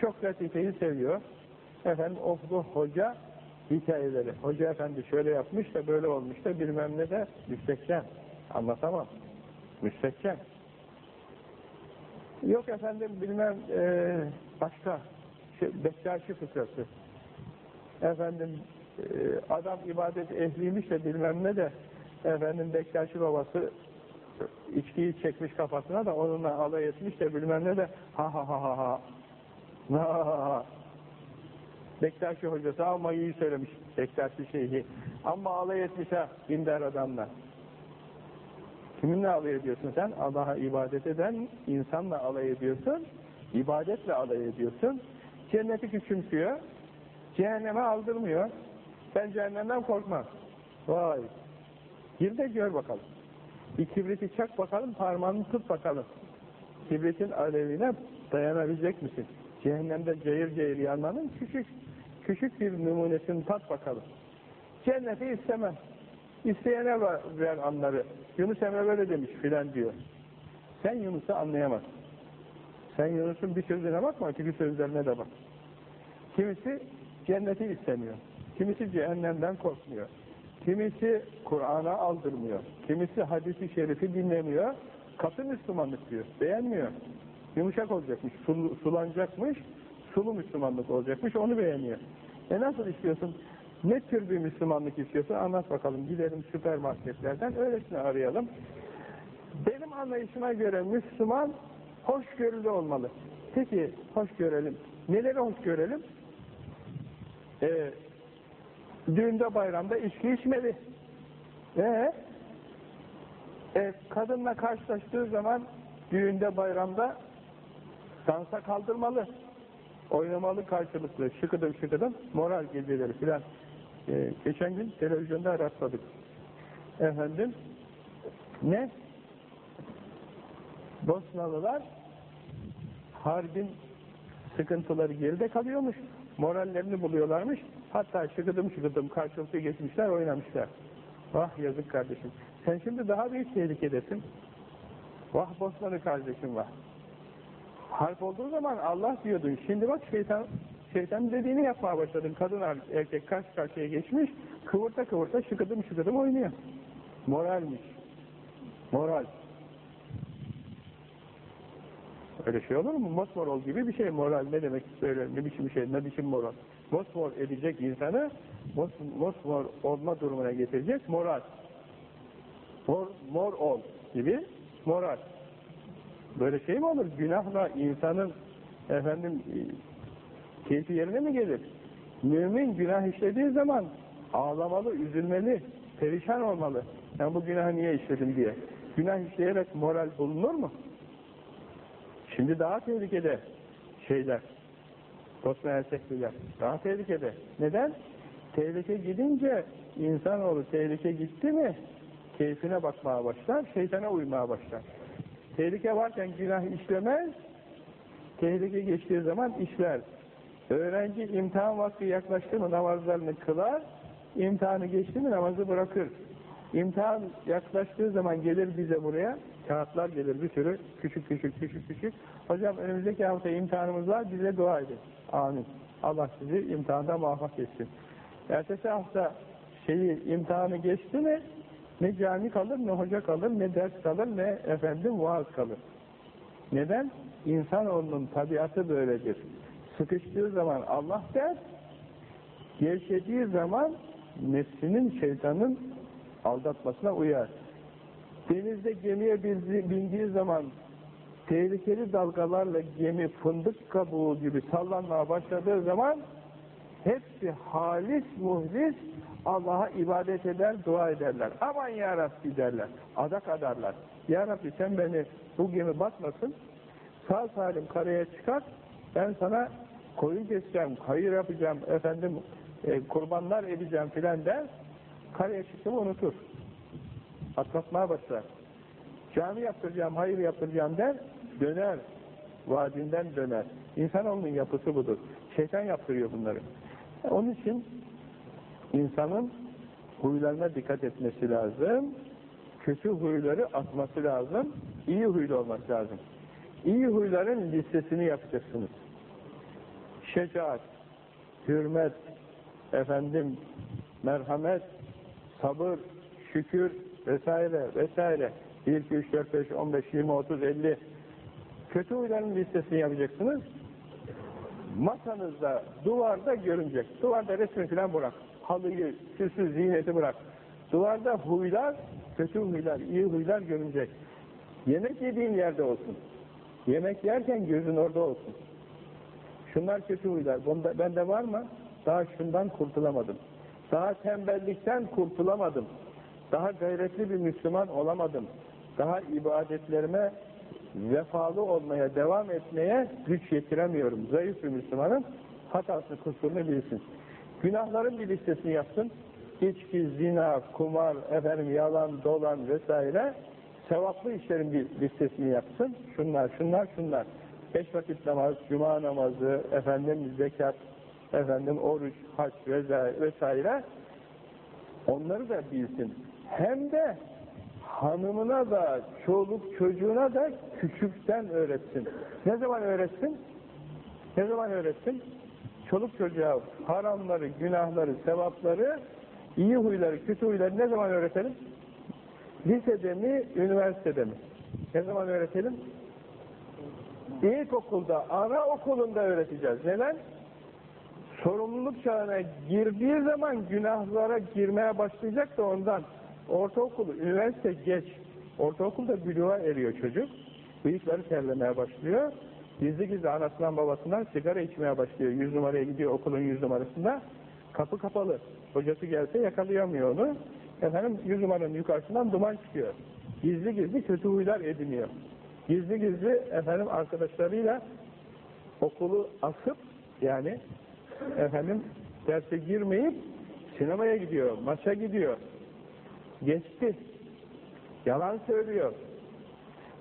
Çok latifeyi seviyor. Efendim okulu hoca hikayeleri. Hoca efendi şöyle yapmış da böyle olmuş da bilmem ne de müstehcen. Anlatamam. Müstehcen. Yok efendim bilmem e, başka Bektaşi fıkrası. Efendim e, adam ibadet ehliymiş de bilmem ne de efendim Bektaşi babası içkiyi çekmiş kafasına da onunla alay etmiş de bilmem ne de ha ha ha ha ha. Ha ha Bektaşi hocası ama iyi söylemiş Bektaşi şeyhi. Ama alay etmiş ha dindar adamla. Kiminle alay ediyorsun sen? Allah'a ibadet eden insanla alay ediyorsun ibadetle alay ediyorsun cenneti küçümsüyor cehenneme aldırmıyor ben cehennemden korkmam vay gir de gör bakalım bir kibriti çak bakalım, parmağını tut bakalım. Kibritin alevine dayanabilecek misin? Cehennemde cayır cayır yanmanın küçük küçük bir numunesini tat bakalım. Cenneti istemem. İsteyene ver anları. Yunus Emre böyle demiş filan diyor. Sen Yunus'u anlayamazsın. Sen Yunus'un bir sözüne bakma, iki sözlerine de bak. Kimisi cenneti istemiyor. Kimisi cehennemden korkmuyor. Kimisi Kur'an'a aldırmıyor. Kimisi hadisi şerifi dinlemiyor. Katı Müslümanlık diyor. Beğenmiyor. Yumuşak olacakmış, sul, sulanacakmış, sulu Müslümanlık olacakmış, onu beğeniyor. E nasıl istiyorsun? Ne tür bir Müslümanlık istiyorsun? Anlat bakalım. Gidelim süpermarketlerden, öylesine arayalım. Benim anlayışıma göre Müslüman hoşgörülü olmalı. Peki, hoş görelim. Neleri hoş görelim? Ee, düğünde bayramda içki içmeli. Ee, e, kadınla karşılaştığı zaman düğünde bayramda dansa kaldırmalı. Oynamalı karşılıklı. Şıkıdım şıkıdım. Moral geceleri filan. Ee, geçen gün televizyonda rastladık. Efendim ne? Bosnalılar harbin sıkıntıları geride kalıyormuş. Morallerini buluyorlarmış. Hatta şıkıdım şıkıdım karşılıklı geçmişler oynamışlar. Vah yazık kardeşim. Sen şimdi daha büyük tehlikedesin. Vah Bosnalı kardeşim vah. Harp olduğu zaman Allah diyordun. Şimdi bak şeytan şeytan dediğini yapmaya başladın. Kadın erkek karşı karşıya geçmiş. Kıvırta kıvırta şıkıdım şıkıdım oynuyor. Moralmiş. Moral. Öyle şey olur mu? Mosmorol gibi bir şey. Moral ne demek böyle ne biçim bir şey, ne biçim moral. Mosmor edecek insanı mos, mosmor olma durumuna getirecek moral. Mor, mor ol gibi moral. Böyle şey mi olur? Günahla insanın efendim keyfi yerine mi gelir? Mümin günah işlediği zaman ağlamalı, üzülmeli, perişan olmalı. Ben bu günahı niye işledim diye. Günah işleyerek moral bulunur mu? Şimdi daha tehlikede şeyler. Bosna Hersekliler. Daha tehlikede. Neden? Tehlike gidince insanoğlu tehlike gitti mi keyfine bakmaya başlar, şeytana uymaya başlar. Tehlike varken günah işlemez, tehlike geçtiği zaman işler. Öğrenci imtihan vakti yaklaştı mı namazlarını kılar, imtihanı geçti mi namazı bırakır. İmtihan yaklaştığı zaman gelir bize buraya, kağıtlar gelir bir sürü, küçük küçük küçük küçük. Hocam önümüzdeki hafta imtihanımız var, bize dua edin. Amin. Allah sizi imtihanda muvaffak etsin. Ertesi hafta şeyi imtihanı geçti mi ne cami kalır, ne hoca kalır, ne ders kalır, ne efendim vaaz kalır. Neden? İnsanoğlunun tabiatı böyledir. Sıkıştığı zaman Allah der, gevşediği zaman nefsinin, şeytanın aldatmasına uyar. Denizde gemiye bindiği zaman tehlikeli dalgalarla gemi fındık kabuğu gibi sallanmaya başladığı zaman hepsi halis muhlis Allah'a ibadet eder, dua ederler. Aman ya Rabbi derler. Adak adarlar. Ya Rabbi sen beni bu gemi batmasın, sağ salim karaya çıkar, ben sana koyun keseceğim, hayır yapacağım, efendim e, kurbanlar edeceğim filan der, karaya çıktığımı unutur. Atlatmaya başlar. Cami yaptıracağım, hayır yaptıracağım der, döner. Vaadinden döner. İnsanoğlunun yapısı budur. Şeytan yaptırıyor bunları. Onun için insanın huylarına dikkat etmesi lazım. Kötü huyları atması lazım. İyi huylu olması lazım. İyi huyların listesini yapacaksınız. Şecaat. hürmet, efendim, merhamet, sabır, şükür vesaire vesaire 1, 2, 3, 4, 5, 15, 20, 30, 50 kötü huyların listesini yapacaksınız. Masanızda, duvarda görünecek. Duvarda resmi falan bırak. Halıyı, süsü, ziyneti bırak. Duvarda huylar, kötü huylar, iyi huylar görünecek. Yemek yediğin yerde olsun. Yemek yerken gözün orada olsun. Şunlar kötü huylar. Bunda, bende var mı? Daha şundan kurtulamadım. Daha tembellikten kurtulamadım. Daha gayretli bir Müslüman olamadım. Daha ibadetlerime vefalı olmaya, devam etmeye güç yetiremiyorum. Zayıf bir Müslümanın hatasını, kusurunu bilsin. Günahların bir listesini yapsın. İçki, zina, kumar, efendim yalan, dolan vesaire sevaplı işlerin bir listesini yapsın. Şunlar, şunlar, şunlar. Beş vakit namaz, cuma namazı, efendim zekat, efendim oruç, vesaire, vesaire onları da bilsin. Hem de hanımına da, çoluk çocuğuna da küçükten öğretsin. Ne zaman öğretsin? Ne zaman öğretsin? Çoluk çocuğa haramları, günahları, sevapları, iyi huyları, kötü huyları ne zaman öğretelim? Lisede mi, üniversitede mi? Ne zaman öğretelim? İlkokulda, ana okulunda öğreteceğiz. Neden? Sorumluluk çağına girdiği zaman günahlara girmeye başlayacak da ondan. Ortaokul, üniversite geç. Ortaokulda büluğa eriyor çocuk. Bıyıkları terlemeye başlıyor. Gizli gizli anasından babasından sigara içmeye başlıyor. Yüz numaraya gidiyor okulun yüz numarasında. Kapı kapalı. Hocası gelse yakalayamıyor onu. Efendim yüz numaranın yukarısından duman çıkıyor. Gizli gizli kötü huylar ediniyor. Gizli gizli efendim arkadaşlarıyla okulu asıp yani efendim derse girmeyip sinemaya gidiyor, maça gidiyor. Geçti. Yalan söylüyor.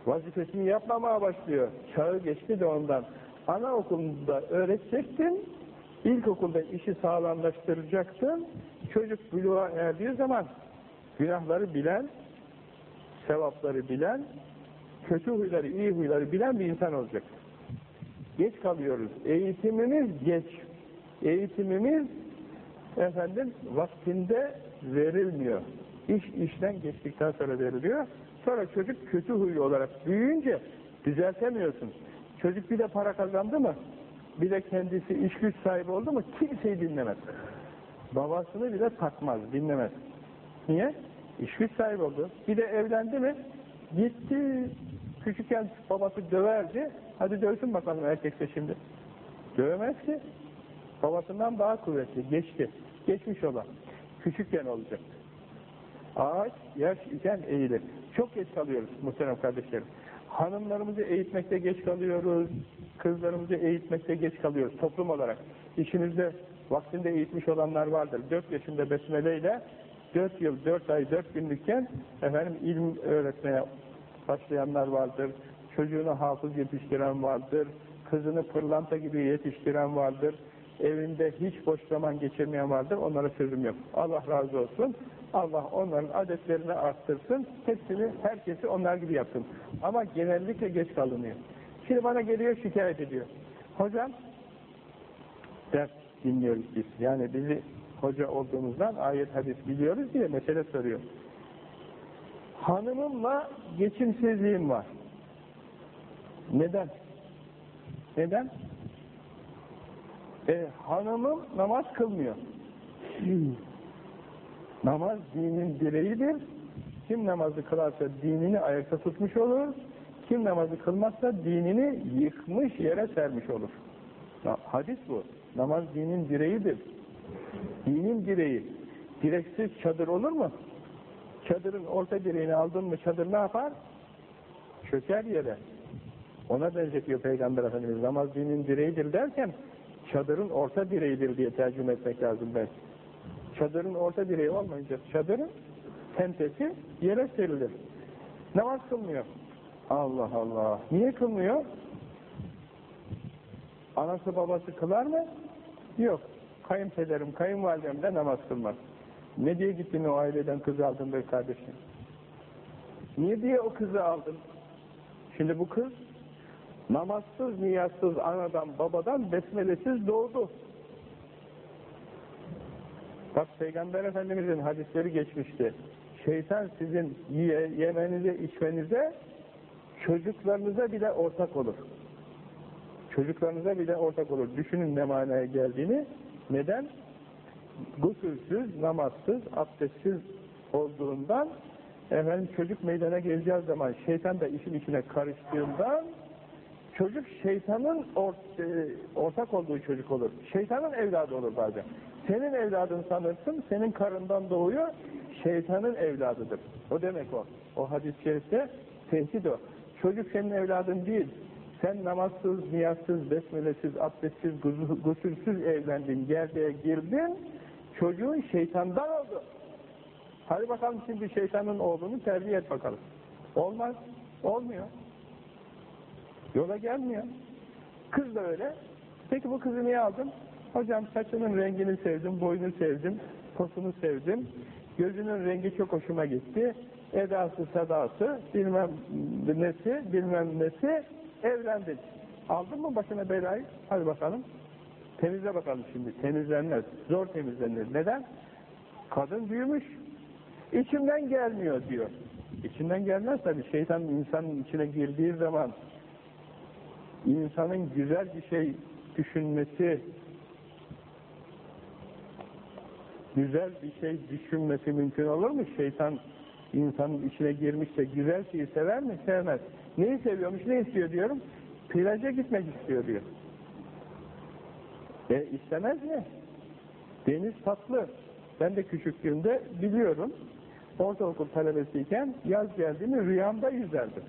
Vazifesini yapmamaya başlıyor. Çağı geçti de ondan. Anaokulunda öğretecektin, ilkokulda işi sağlamlaştıracaksın. Çocuk buluğa erdiği zaman günahları bilen, sevapları bilen, kötü huyları, iyi huyları bilen bir insan olacak. Geç kalıyoruz. Eğitimimiz geç. Eğitimimiz efendim vaktinde verilmiyor. İş işten geçtikten sonra veriliyor. Sonra çocuk kötü huylu olarak büyüyünce düzeltemiyorsun. Çocuk bir de para kazandı mı, bir de kendisi iş güç sahibi oldu mu kimseyi dinlemez. Babasını bile takmaz, dinlemez. Niye? İş güç sahibi oldu. Bir de evlendi mi, gitti, küçükken babası döverdi, hadi dövsün bakalım erkekse şimdi. Dövemez ki. Babasından daha kuvvetli, geçti. Geçmiş olan. Küçükken olacak. Ağaç yaş iken eğilir. Çok geç kalıyoruz muhterem kardeşlerim. Hanımlarımızı eğitmekte geç kalıyoruz. Kızlarımızı eğitmekte geç kalıyoruz toplum olarak. İçimizde vaktinde eğitmiş olanlar vardır. 4 yaşında besmele ile 4 yıl, 4 ay, 4 günlükken efendim ilim öğretmeye başlayanlar vardır. Çocuğunu hafız yetiştiren vardır. Kızını pırlanta gibi yetiştiren vardır. Evinde hiç boş zaman geçirmeyen vardır. Onlara sözüm yok. Allah razı olsun. Allah onların adetlerini arttırsın. Hepsini, herkesi onlar gibi yapsın. Ama genellikle geç kalınıyor. Şimdi bana geliyor şikayet ediyor. Hocam ders dinliyoruz biz. Yani bizi hoca olduğumuzdan ayet hadis biliyoruz diye mesele soruyor. Hanımımla geçimsizliğim var. Neden? Neden? E, hanımım namaz kılmıyor. Namaz dinin direğidir. Kim namazı kılarsa dinini ayakta tutmuş olur. Kim namazı kılmazsa dinini yıkmış yere sermiş olur. Hadis bu. Namaz dinin direğidir. Dinin direği. Direksiz çadır olur mu? Çadırın orta direğini aldın mı çadır ne yapar? Çöker yere. Ona benzetiyor Peygamber Efendimiz. Namaz dinin direğidir derken çadırın orta direğidir diye tercüme etmek lazım belki. Çadırın orta direği olmayınca çadırın tentesi yere serilir. Namaz kılmıyor. Allah Allah. Niye kılmıyor? Anası babası kılar mı? Yok. Kayınpederim, kayınvalidem de namaz kılmaz. Ne diye gittin o aileden kız aldın be kardeşim? Niye diye o kızı aldın? Şimdi bu kız namazsız, niyazsız anadan, babadan besmelesiz doğdu. Bak Peygamber Efendimiz'in hadisleri geçmişti. Şeytan sizin ye, yemenize, içmenize, çocuklarınıza bile ortak olur. Çocuklarınıza bile ortak olur. Düşünün ne manaya geldiğini. Neden? Gusülsüz, namazsız, abdestsiz olduğundan efendim çocuk meydana geleceği zaman şeytan da işin içine karıştığından çocuk şeytanın ort, e, ortak olduğu çocuk olur. Şeytanın evladı olur bazen. Senin evladın sanırsın, senin karından doğuyor, şeytanın evladıdır. O demek o. O hadis-i şerifte tehdit o. Çocuk senin evladın değil. Sen namazsız, niyazsız, besmelesiz, abdestsiz, gusülsüz evlendin, gerdeğe girdin, çocuğun şeytandan oldu. Hadi bakalım şimdi şeytanın oğlunu terbiye et bakalım. Olmaz. Olmuyor. Yola gelmiyor. Kız da öyle. Peki bu kızı niye aldın? Hocam saçının rengini sevdim, boyunu sevdim, posunu sevdim. Gözünün rengi çok hoşuma gitti. Edası, sadası, bilmem nesi, bilmem nesi evlendik. Aldın mı başına belayı? Hadi bakalım. Temizle bakalım şimdi. Temizlenmez. Zor temizlenir. Neden? Kadın büyümüş. İçimden gelmiyor diyor. İçinden gelmez tabi. Şeytan insanın içine girdiği zaman insanın güzel bir şey düşünmesi, güzel bir şey düşünmesi mümkün olur mu? Şeytan insanın içine girmişse güzel şeyi sever mi? Sevmez. Neyi seviyormuş, ne istiyor diyorum? Plaja gitmek istiyor diyor. E istemez mi? Deniz tatlı. Ben de küçüklüğümde biliyorum. Ortaokul talebesiyken yaz geldiğini rüyamda yüzerdim.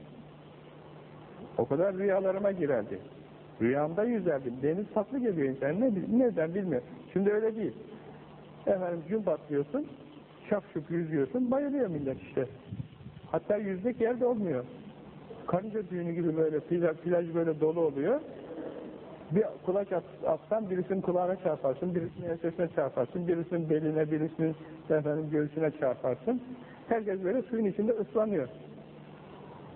O kadar rüyalarıma girerdi. Rüyamda yüzerdim. Deniz tatlı geliyor insan. Ne, neden bilmiyorum. Şimdi öyle değil. Efendim gün batlıyorsun, şapşup yüzüyorsun, bayılıyor millet işte. Hatta yüzmek yerde olmuyor. Karınca düğünü gibi böyle plaj, plaj böyle dolu oluyor. Bir kulaç at, atsan birisinin kulağına çarparsın, birisinin ensesine çarparsın, birisinin beline, birisinin efendim göğsüne çarparsın. Herkes böyle suyun içinde ıslanıyor.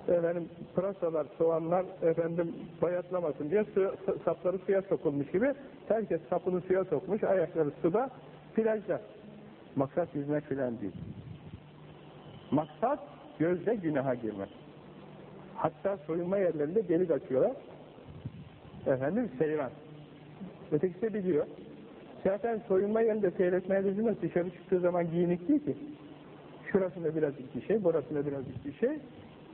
Efendim pırasalar, soğanlar efendim bayatlamasın diye su, sapları suya sokulmuş gibi herkes sapını suya sokmuş, ayakları suda, plajda. Maksat yüzmek filan değil. Maksat gözle günaha girmek. Hatta soyunma yerlerinde delik açıyorlar. Efendim seyran. Ötekisi de biliyor. Zaten soyunma yerinde seyretmeye lüzumuz dışarı çıktığı zaman giyinik değil ki. Şurasında birazcık bir şey, burasında birazcık bir şey.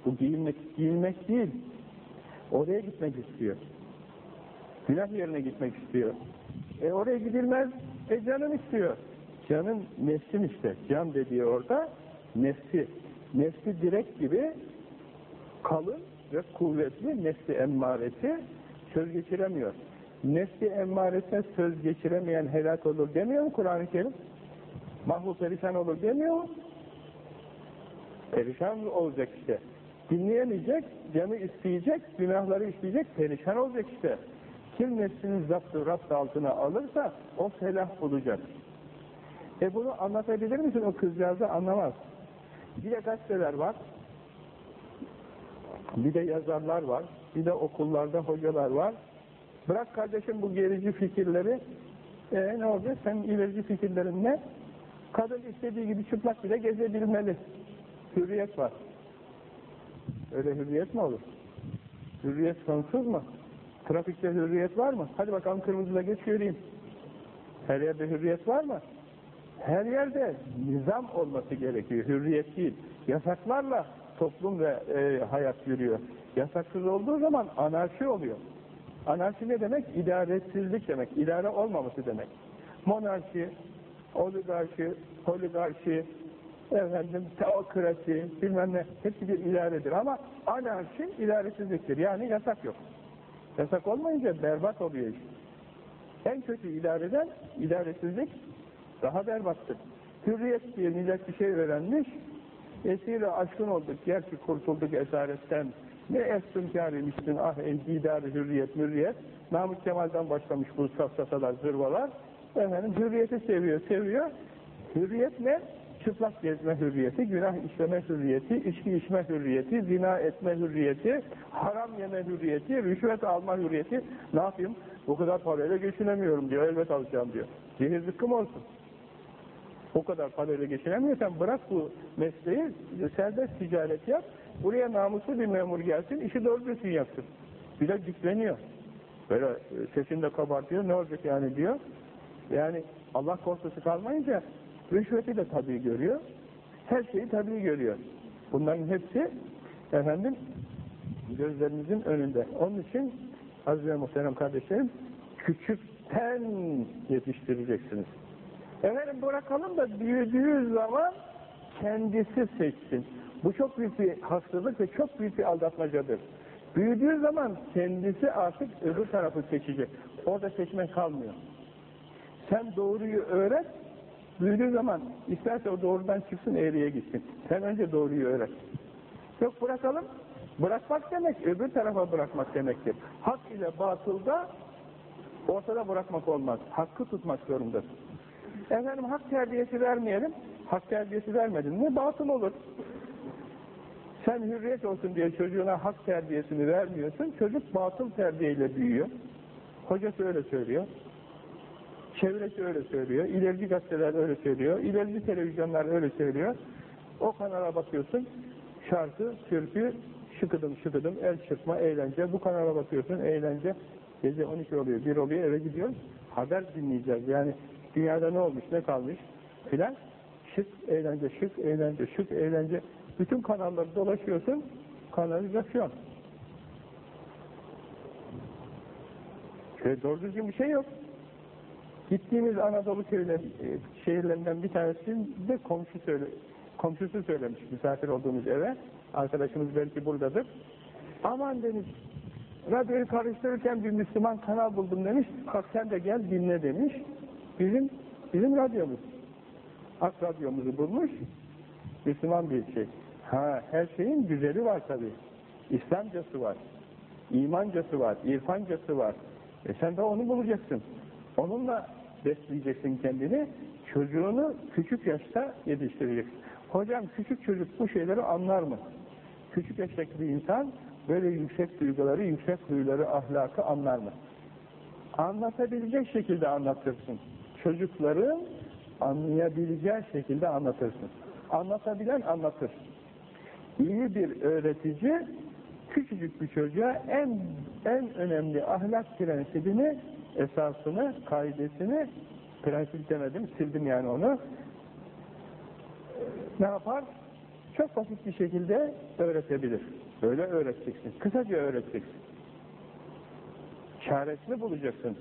Bu giyinmek, giyinmek değil. Oraya gitmek istiyor. Günah yerine gitmek istiyor. E oraya gidilmez. E canım istiyor. Canın nefsin işte. Can dediği orada nefsi. Nefsi direkt gibi kalın ve kuvvetli nefsi emmaresi söz geçiremiyor. Nefsi emmaresine söz geçiremeyen helak olur demiyor mu Kur'an-ı Kerim? Mahvur perişan olur demiyor mu? Perişan olacak işte. Dinleyemeyecek, canı isteyecek, günahları isteyecek, perişan olacak işte. Kim nefsinin zaptı, rapt altına alırsa o felah bulacak. E bunu anlatabilir misin o kızcağızı anlamaz. Bir de gazeteler var, bir de yazarlar var, bir de okullarda hocalar var. Bırak kardeşim bu gerici fikirleri, e, ne olacak? Senin ilerici fikirlerin ne? Kadın istediği gibi çıplak bile gezebilmeli. Hürriyet var. Öyle hürriyet mi olur? Hürriyet sonsuz mu? Trafikte hürriyet var mı? Hadi bakalım kırmızıda geç göreyim. Her yerde hürriyet var mı? Her yerde nizam olması gerekiyor. Hürriyet değil. Yasaklarla toplum ve e, hayat yürüyor. Yasaksız olduğu zaman anarşi oluyor. Anarşi ne demek? İdaretsizlik demek. İdare olmaması demek. Monarşi, oligarşi, oligarşi, efendim teokrasi, bilmem ne, hepsi bir idaredir ama anarşi idaresizliktir. Yani yasak yok. Yasak olmayınca berbat oluyor iş. En kötü idareden idaresizlik daha berbattır. Hürriyet diye millet bir şey öğrenmiş, esir aşkın olduk, gerçi kurtulduk esaretten, ne efsunkârıymışsın, ah endidarı hürriyet, mürriyet, Namık Kemal'den başlamış bu safsatalar, zırvalar, efendim hürriyeti seviyor, seviyor, hürriyet ne? Çıplak gezme hürriyeti, günah işleme hürriyeti, içki içme hürriyeti, zina etme hürriyeti, haram yeme hürriyeti, rüşvet alma hürriyeti. Ne yapayım? Bu kadar parayla geçinemiyorum diyor, elbet alacağım diyor. Zehir zıkkım olsun. O kadar parayla geçinemiyorsan bırak bu mesleği, serbest ticaret yap. Buraya namuslu bir memur gelsin, işi doğru düzgün yapsın. Bir de dikleniyor. Böyle e, sesini de kabartıyor, ne olacak yani diyor. Yani Allah korkusu kalmayınca rüşveti de tabii görüyor. Her şeyi tabii görüyor. Bunların hepsi efendim gözlerimizin önünde. Onun için aziz ve muhterem kardeşlerim küçükten yetiştireceksiniz. Efendim bırakalım da büyüdüğü zaman kendisi seçsin. Bu çok büyük bir hastalık ve çok büyük bir aldatmacadır. Büyüdüğü zaman kendisi artık öbür tarafı seçecek. Orada seçmek kalmıyor. Sen doğruyu öğret, büyüdüğü zaman isterse o doğrudan çıksın eğriye gitsin. Sen önce doğruyu öğret. Yok bırakalım. Bırakmak demek öbür tarafa bırakmak demektir. Hak ile batılda ortada bırakmak olmaz. Hakkı tutmak zorundasın. Efendim hak terbiyesi vermeyelim. Hak terbiyesi vermedin mi batıl olur. Sen hürriyet olsun diye çocuğuna hak terbiyesini vermiyorsun. Çocuk batıl terbiyeyle büyüyor. Hocası öyle söylüyor. Çevresi öyle söylüyor. İlerici gazeteler öyle söylüyor. İlerici televizyonlar öyle söylüyor. O kanala bakıyorsun. Şarkı, türkü, şıkıdım şıkıdım, el çırpma, eğlence. Bu kanala bakıyorsun, eğlence. Gece 12 oluyor, 1 oluyor, eve gidiyoruz. Haber dinleyeceğiz. Yani dünyada ne olmuş, ne kalmış filan. Şık, eğlence, şık, eğlence, şık, eğlence. Bütün kanalları dolaşıyorsun, kanalizasyon. Şöyle doğru düzgün bir şey yok. Gittiğimiz Anadolu köyler, şehirlerinden bir tanesinde komşu söyle, komşusu söylemiş misafir olduğumuz eve. Arkadaşımız belki buradadır. Aman demiş, radyoyu karıştırırken bir Müslüman kanal buldum demiş. Bak sen de gel dinle demiş. Bizim bizim radyomuz. Ak radyomuzu bulmuş. Müslüman bir şey. Ha, her şeyin güzeli var tabi. İslamcası var. imancası var. irfancası var. E sen de onu bulacaksın. Onunla besleyeceksin kendini. Çocuğunu küçük yaşta yetiştireceksin. Hocam küçük çocuk bu şeyleri anlar mı? Küçük yaştaki bir insan böyle yüksek duyguları, yüksek duyuları, ahlakı anlar mı? Anlatabilecek şekilde anlatırsın. Çocukların anlayabileceği şekilde anlatırsın. Anlatabilen anlatır. İyi bir öğretici küçücük bir çocuğa en en önemli ahlak prensibini, esasını, kaidesini prensip demedim, sildim yani onu. Ne yapar? Çok basit bir şekilde öğretebilir. Böyle öğreteceksin. Kısaca öğreteceksin. Çaresini bulacaksın.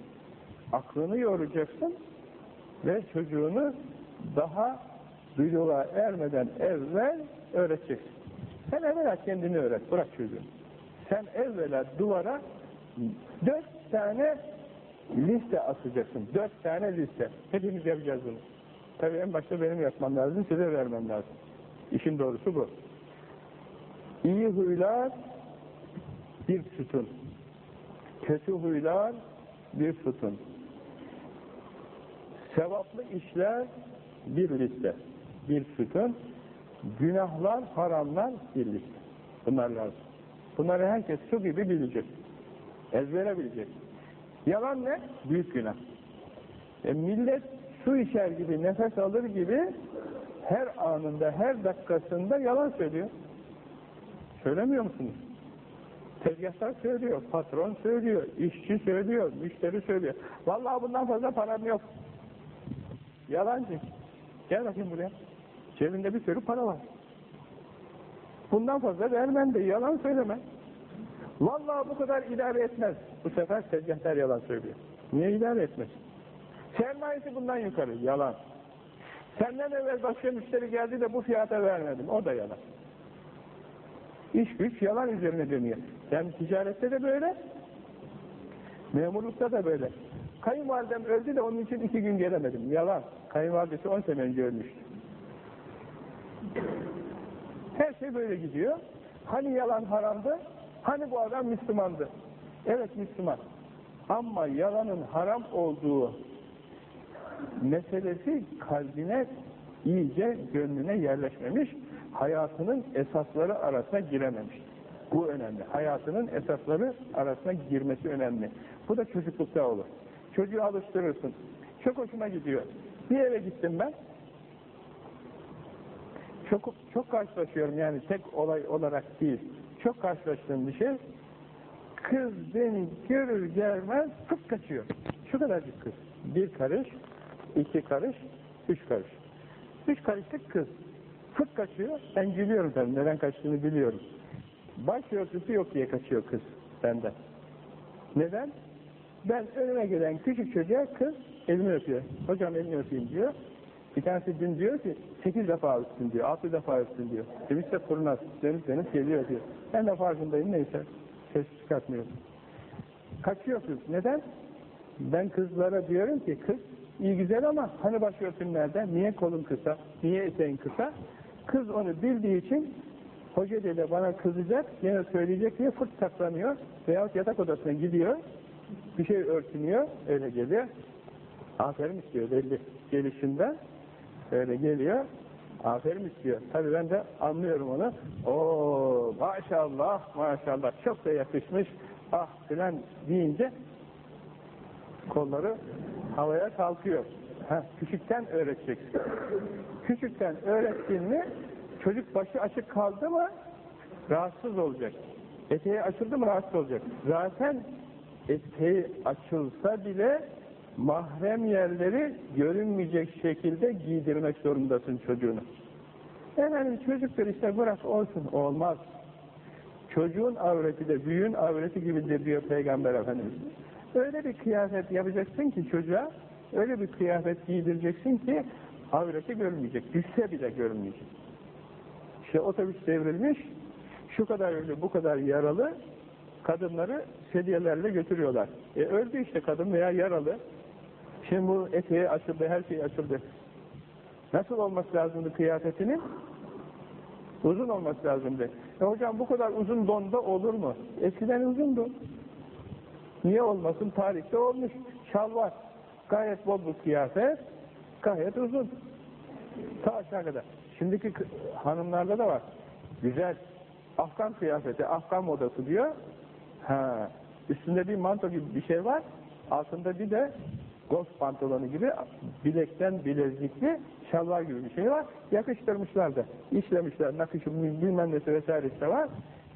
Aklını yoracaksın ve çocuğunu daha buluğa ermeden evvel öğreteceksin. Sen evvela kendini öğret. Bırak çocuğu. Sen evvela duvara dört tane liste asacaksın. Dört tane liste. Hepimiz yapacağız bunu. Tabii en başta benim yapmam lazım, size vermem lazım. İşin doğrusu bu. İyi huylar bir sütun. Kötü huylar bir sütun. Sevaplı işler bir liste. Bir sütun. Günahlar, haramlar bir liste. Bunlar lazım. Bunları herkes su gibi bilecek. Ezbere bilecek. Yalan ne? Büyük günah. E millet su içer gibi, nefes alır gibi her anında, her dakikasında yalan söylüyor. Söylemiyor musunuz? Tezgahlar söylüyor, patron söylüyor, işçi söylüyor, müşteri söylüyor. Vallahi bundan fazla param yok. Yalancı. Gel bakayım buraya. Cebinde bir sürü para var. Bundan fazla vermem de yalan söyleme. Vallahi bu kadar idare etmez. Bu sefer tezgahlar yalan söylüyor. Niye idare etmez? Sermayesi bundan yukarı. Yalan. Senden evvel başka müşteri geldi de bu fiyata vermedim. O da yalan. İş güç yalan üzerine dönüyor. Yani ticarette de böyle, memurlukta da böyle. Kayınvalidem öldü de onun için iki gün gelemedim. Yalan. Kayınvalidesi on sene önce ölmüştü. Her şey böyle gidiyor. Hani yalan haramdı? Hani bu adam Müslümandı? Evet Müslüman. Ama yalanın haram olduğu meselesi kalbine iyice gönlüne yerleşmemiş, hayatının esasları arasına girememiş. Bu önemli. Hayatının esasları arasına girmesi önemli. Bu da çocuklukta olur. Çocuğu alıştırırsın. Çok hoşuma gidiyor. Bir eve gittim ben. Çok, çok karşılaşıyorum yani tek olay olarak değil. Çok karşılaştığım bir şey. Kız beni görür gelmez fık kaçıyor. Şu kadarcık kız. Bir karış, iki karış, üç karış. Üç karışlık kız. Fık kaçıyor. Ben gülüyorum tabii. Neden kaçtığını biliyorum. Başörtüsü yok diye kaçıyor kız benden. Neden? Ben önüme gelen küçük çocuğa kız elimi öpüyor. Hocam elini öpeyim diyor. Bir tanesi dün diyor ki sekiz defa öptün diyor. Altı defa öptün diyor. Demişse kurnaz. Dönüp dönüp geliyor diyor. Ben de farkındayım neyse. Ses çıkartmıyorum. Kaçıyor kız. Neden? Ben kızlara diyorum ki kız iyi güzel ama hani başörtün nerede? Niye kolun kısa? Niye eteğin kısa? Kız onu bildiği için hoca dede bana kızacak, yine söyleyecek diye fırt saklanıyor. Veyahut yatak odasına gidiyor, bir şey örtünüyor, öyle geliyor. Aferin istiyor belli gelişinden. Öyle geliyor, aferin istiyor. Tabii ben de anlıyorum onu. Oo maşallah, maşallah çok da yakışmış, ah filan deyince kolları havaya kalkıyor. Ha, küçükten öğreteceksin. Küçükten öğrettin mi çocuk başı açık kaldı mı rahatsız olacak. Eteği açıldı mı rahatsız olacak. Zaten eteği açılsa bile mahrem yerleri görünmeyecek şekilde giydirmek zorundasın çocuğunu. Efendim çocuklar işte bırak olsun. Olmaz. Çocuğun avreti de büyüğün avreti gibidir diyor Peygamber Efendimiz. Öyle bir kıyafet yapacaksın ki çocuğa, öyle bir kıyafet giydireceksin ki avreti görünmeyecek. Düşse bile görünmeyecek. İşte otobüs devrilmiş, şu kadar ölü, bu kadar yaralı kadınları sedyelerle götürüyorlar. E öldü işte kadın veya yaralı. Şimdi bu eteği açıldı, her şey açıldı. Nasıl olması lazımdı kıyafetinin? Uzun olması lazımdı. E hocam bu kadar uzun donda olur mu? Eskiden uzundu. Niye olmasın? Tarihte olmuş. Şalvar. Gayet bol bir kıyafet. Gayet uzun. Ta aşağı kadar. Şimdiki hanımlarda da var. Güzel. Afgan kıyafeti, Afgan modası diyor. Ha. Üstünde bir manto gibi bir şey var. Altında bir de golf pantolonu gibi bilekten bilezikli şalvar gibi bir şey var. Yakıştırmışlar da. İşlemişler. Nakışı bilmem nesi vesairesi de var.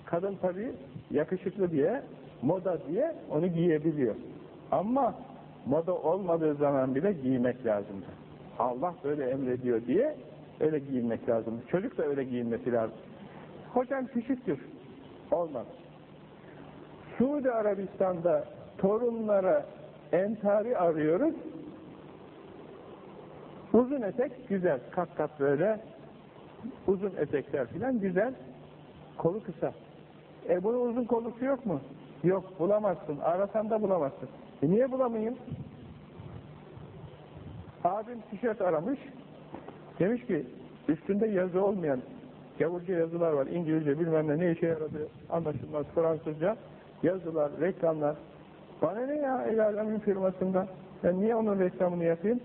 Kadın tabii yakışıklı diye, moda diye onu giyebiliyor. Ama moda olmadığı zaman bile giymek lazım. Allah böyle emrediyor diye öyle giyinmek lazım. Çocuk da öyle giyinmesi lazım. Hocam küçüktür. Olmaz. Suudi Arabistan'da torunlara entari arıyoruz. Uzun etek güzel. Kat kat böyle uzun etekler filan güzel. Kolu kısa. E bunun uzun kolusu yok mu? Yok bulamazsın. Arasan da bulamazsın. E niye bulamayayım? Abim tişört aramış. Demiş ki üstünde yazı olmayan gavurca yazılar var. İngilizce bilmem ne ne işe yaradı anlaşılmaz Fransızca yazılar, reklamlar. Bana ne ya el alemin firmasından? Ben niye onun reklamını yapayım?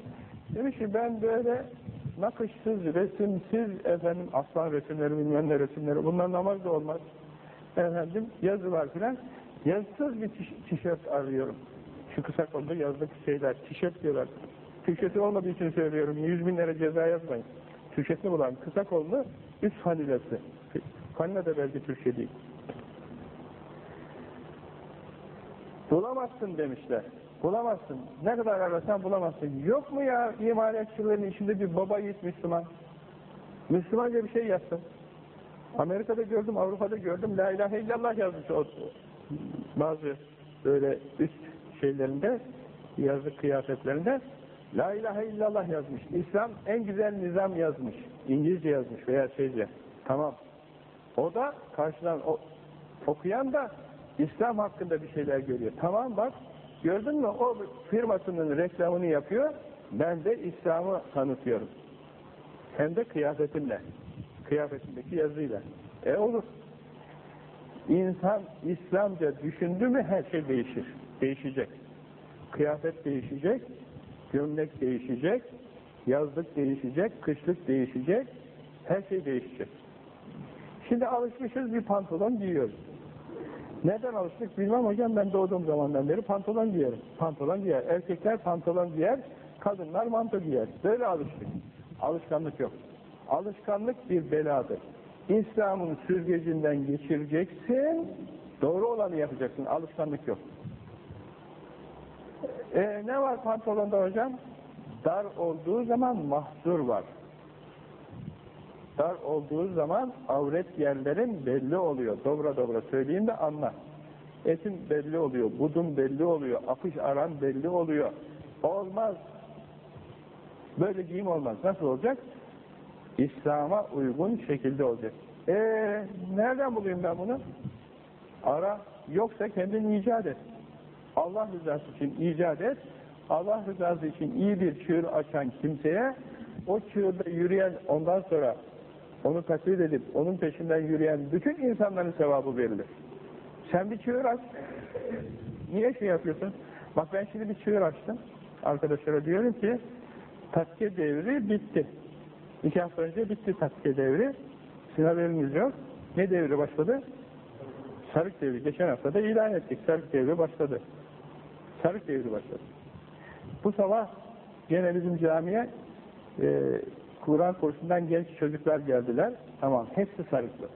Demiş ki ben böyle nakışsız, resimsiz efendim aslan resimleri bilmem ne resimleri bunlar namaz da olmaz. Efendim yazılar filan. Yazısız bir tişört arıyorum. Şu kısa konuda yazdık şeyler, tişört diyorlar. Tişörtü olmadığı için söylüyorum. Yüz bin lira ceza yazmayın. Tişörtünü bulan kısa kollu üst fanilası. Fanila da belki Türkçe değil. Bulamazsın demişler. Bulamazsın. Ne kadar arasan bulamazsın. Yok mu ya imalatçıların içinde bir baba yiğit Müslüman? Müslümanca bir şey yazsın. Amerika'da gördüm, Avrupa'da gördüm. La ilahe illallah yazmış o bazı böyle üst şeylerinde, yazık kıyafetlerinde La ilahe illallah yazmış. İslam en güzel nizam yazmış. İngilizce yazmış veya şeyce. Tamam. O da karşıdan o, okuyan da İslam hakkında bir şeyler görüyor. Tamam bak gördün mü o firmasının reklamını yapıyor. Ben de İslam'ı tanıtıyorum. Hem de kıyafetimle. Kıyafetindeki yazıyla. E olur. İnsan İslamca düşündü mü her şey değişir. Değişecek. Kıyafet değişecek, gömlek değişecek, yazlık değişecek, kışlık değişecek, her şey değişecek. Şimdi alışmışız bir pantolon giyiyoruz. Neden alıştık bilmem hocam ben doğduğum zamandan beri pantolon giyerim. Pantolon giyer. Erkekler pantolon giyer, kadınlar manto giyer. Böyle alıştık. Alışkanlık yok. Alışkanlık bir beladır. İslam'ın süzgecinden geçireceksin, doğru olanı yapacaksın, alışkanlık yok. E, ne var pantolonda hocam? Dar olduğu zaman mahzur var. Dar olduğu zaman avret yerlerin belli oluyor. Dobra dobra söyleyeyim de anla. Etin belli oluyor, budun belli oluyor, akış aran belli oluyor. Olmaz. Böyle giyim olmaz. Nasıl olacak? İslam'a uygun şekilde olacak. Eee nereden bulayım ben bunu? Ara. Yoksa kendin icat et. Allah rızası için icat et. Allah rızası için iyi bir çığır açan kimseye o çığırda yürüyen ondan sonra onu taklit edip onun peşinden yürüyen bütün insanların sevabı verilir. Sen bir çığır aç. Niye şey yapıyorsun? Bak ben şimdi bir çığır açtım. Arkadaşlara diyorum ki takke devri bitti. İki hafta önce bitti takke devri. Sizin haberiniz yok. Ne devri başladı? Sarık devri. Geçen hafta da ilan ettik. Sarık devri başladı. Sarık devri başladı. Bu sabah gene bizim camiye e, Kur'an kursundan genç çocuklar geldiler. Tamam. Hepsi sarıklı.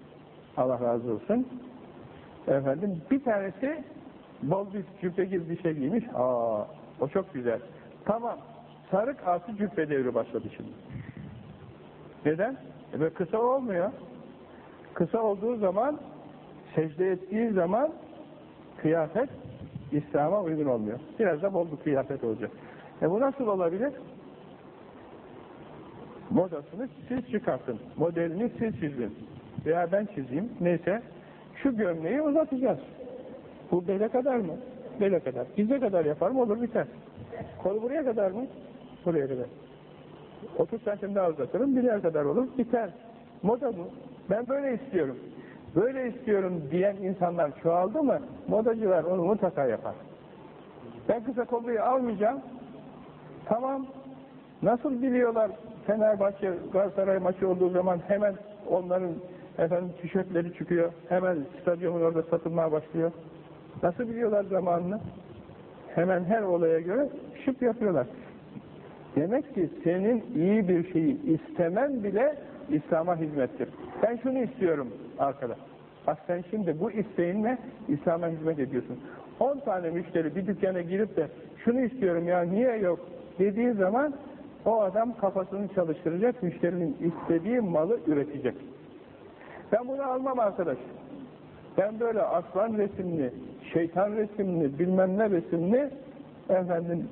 Allah razı olsun. Efendim bir tanesi bol bir cübbe gibi bir şey giymiş. Aa, o çok güzel. Tamam. Sarık artı cübbe devri başladı şimdi. Neden? E böyle kısa olmuyor. Kısa olduğu zaman secde ettiği zaman kıyafet İslam'a uygun olmuyor. Biraz da bol bir kıyafet olacak. E bu nasıl olabilir? Modasını siz çıkartın. Modelini siz çizin. Veya ben çizeyim. Neyse. Şu gömleği uzatacağız. Bu bele kadar mı? Bele kadar. Dize kadar yaparım olur biter. Kol buraya kadar mı? Buraya kadar. 30 santim daha uzatırım, bir kadar olur, biter. Moda bu. Ben böyle istiyorum. Böyle istiyorum diyen insanlar çoğaldı mı, modacılar onu mutlaka yapar. Ben kısa kolluyu almayacağım. Tamam. Nasıl biliyorlar Fenerbahçe, Galatasaray maçı olduğu zaman hemen onların efendim tişörtleri çıkıyor. Hemen stadyumun orada satılmaya başlıyor. Nasıl biliyorlar zamanını? Hemen her olaya göre şıp yapıyorlar. Demek ki senin iyi bir şeyi istemen bile İslam'a hizmettir. Ben şunu istiyorum arkadaş. Bak sen şimdi bu isteğinle İslam'a hizmet ediyorsun. 10 tane müşteri bir dükkana girip de şunu istiyorum ya niye yok dediği zaman o adam kafasını çalıştıracak, müşterinin istediği malı üretecek. Ben bunu almam arkadaş. Ben böyle aslan resimli, şeytan resimli, bilmem ne resimli efendim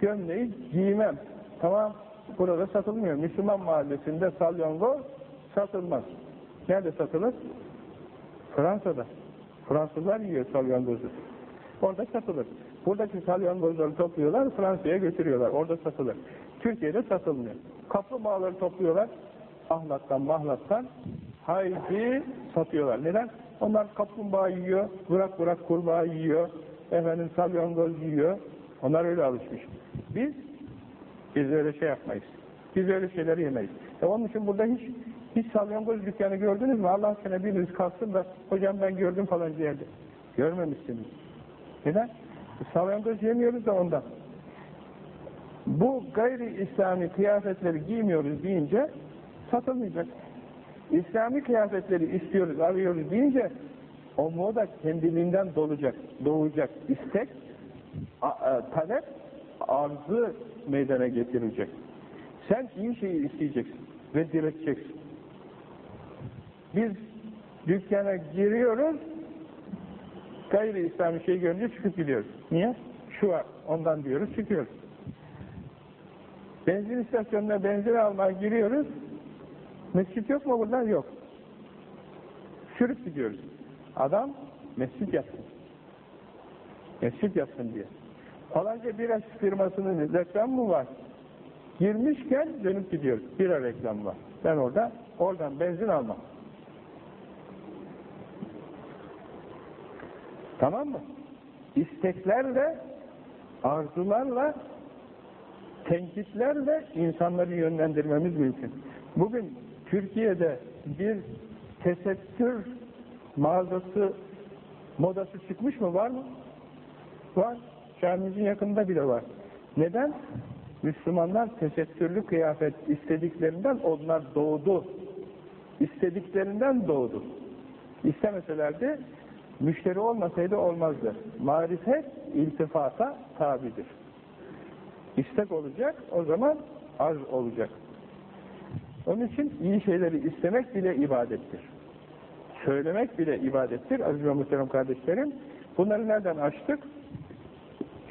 gömleği giymem. Tamam, burada satılmıyor. Müslüman mahallesinde salyongoz satılmaz. Nerede satılır? Fransa'da. Fransızlar yiyor salyongozu. Orada satılır. Buradaki salyangozları topluyorlar, Fransa'ya götürüyorlar. Orada satılır. Türkiye'de satılmıyor. Kaplumbağaları topluyorlar. Ahlattan, mahlattan. Haydi satıyorlar. Neden? Onlar kaplumbağa yiyor, bırak bırak kurbağa yiyor, efendim salyangoz yiyor. Onlar öyle alışmış. Biz biz öyle şey yapmayız. Biz öyle şeyleri yemeyiz. E onun için burada hiç hiç salyangoz dükkanı gördünüz mü? Allah aşkına biriniz kalsın da hocam ben gördüm falan yerde. Görmemişsiniz. Neden? Salyangoz yemiyoruz da ondan. Bu gayri İslami kıyafetleri giymiyoruz deyince satılmayacak. İslami kıyafetleri istiyoruz, arıyoruz deyince o moda kendiliğinden dolacak, doğacak istek, a, talep, arzı meydana getirecek. Sen iyi şeyi isteyeceksin ve direteceksin. Biz dükkana giriyoruz, gayri İslami şey görünce çıkıp gidiyoruz. Niye? Şu var, ondan diyoruz, çıkıyoruz. Benzin istasyonuna benzin almaya giriyoruz, mescit yok mu burada? Yok. Sürüp gidiyoruz. Adam mescit yapsın. Mescit yapsın diye. Falanca bira firmasının reklam mı var? Girmişken dönüp gidiyoruz. Bira reklamı var. Ben orada, oradan benzin almam. Tamam mı? İsteklerle, arzularla, tenkitlerle insanları yönlendirmemiz mümkün. Bugün Türkiye'de bir tesettür mağazası modası çıkmış mı? Var mı? Var. Camimizin yakında bile var. Neden? Müslümanlar tesettürlü kıyafet istediklerinden onlar doğdu. İstediklerinden doğdu. İstemeselerdi müşteri olmasaydı olmazdı. Marifet iltifata tabidir. İstek olacak, o zaman arz olacak. Onun için iyi şeyleri istemek bile ibadettir. Söylemek bile ibadettir aziz ve muhterem kardeşlerim. Bunları nereden açtık?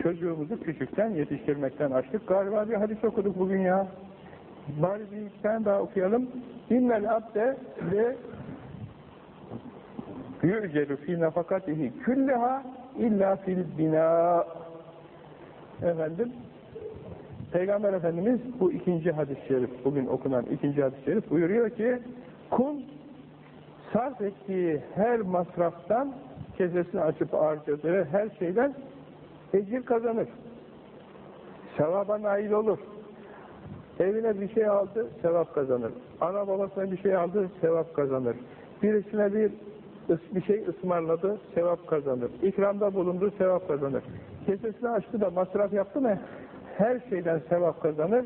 Çocuğumuzu küçükten yetiştirmekten açtık. Galiba bir hadis okuduk bugün ya. Bari bir tane daha okuyalım. İnnel abde ve yü'celu fi nafakatihi külleha illa fil bina efendim Peygamber Efendimiz bu ikinci hadis-i şerif, bugün okunan ikinci hadis-i şerif buyuruyor ki kul sarf ettiği her masraftan kesesini açıp harcadığı her şeyden ecir kazanır. Sevaba nail olur. Evine bir şey aldı, sevap kazanır. Ana babasına bir şey aldı, sevap kazanır. Birisine bir bir şey ısmarladı, sevap kazanır. İkramda bulundu, sevap kazanır. Kesesini açtı da masraf yaptı mı her şeyden sevap kazanır.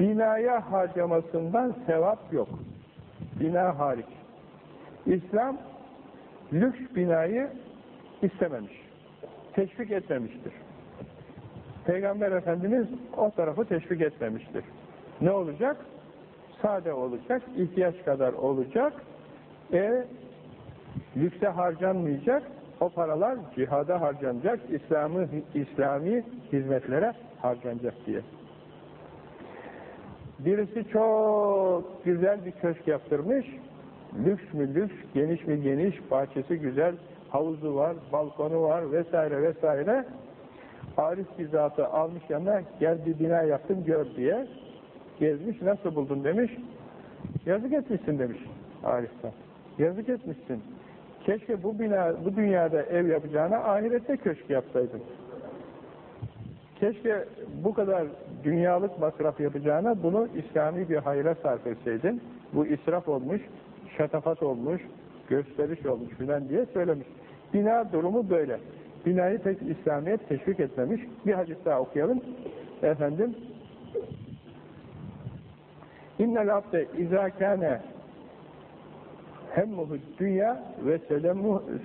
Binaya harcamasından sevap yok. Bina hariç. İslam lüks binayı istememiş. Teşvik etmemiştir. Peygamber Efendimiz o tarafı teşvik etmemiştir. Ne olacak? Sade olacak, ihtiyaç kadar olacak, e, lükse harcanmayacak, o paralar cihada harcanacak, İslam'ı İslami hizmetlere harcanacak diye. Birisi çok güzel bir köşk yaptırmış, lüks mü lüks, geniş mi geniş, bahçesi güzel, havuzu var, balkonu var vesaire vesaire. Arif bir zatı almış yanına, gel bir bina yaptım gör diye. Gezmiş, nasıl buldun demiş. Yazık etmişsin demiş Arif'ten. Yazık etmişsin. Keşke bu bina, bu dünyada ev yapacağına ahirette köşk yapsaydın. Keşke bu kadar dünyalık masraf yapacağına bunu İslami bir hayra sarf etseydin. Bu israf olmuş, şatafat olmuş, gösteriş olmuş filan diye söylemiş. Bina durumu böyle. Binayı pek İslamiyet teşvik etmemiş. Bir hadis daha okuyalım. Efendim İnnel abde izâ kâne hemmuhu dünya ve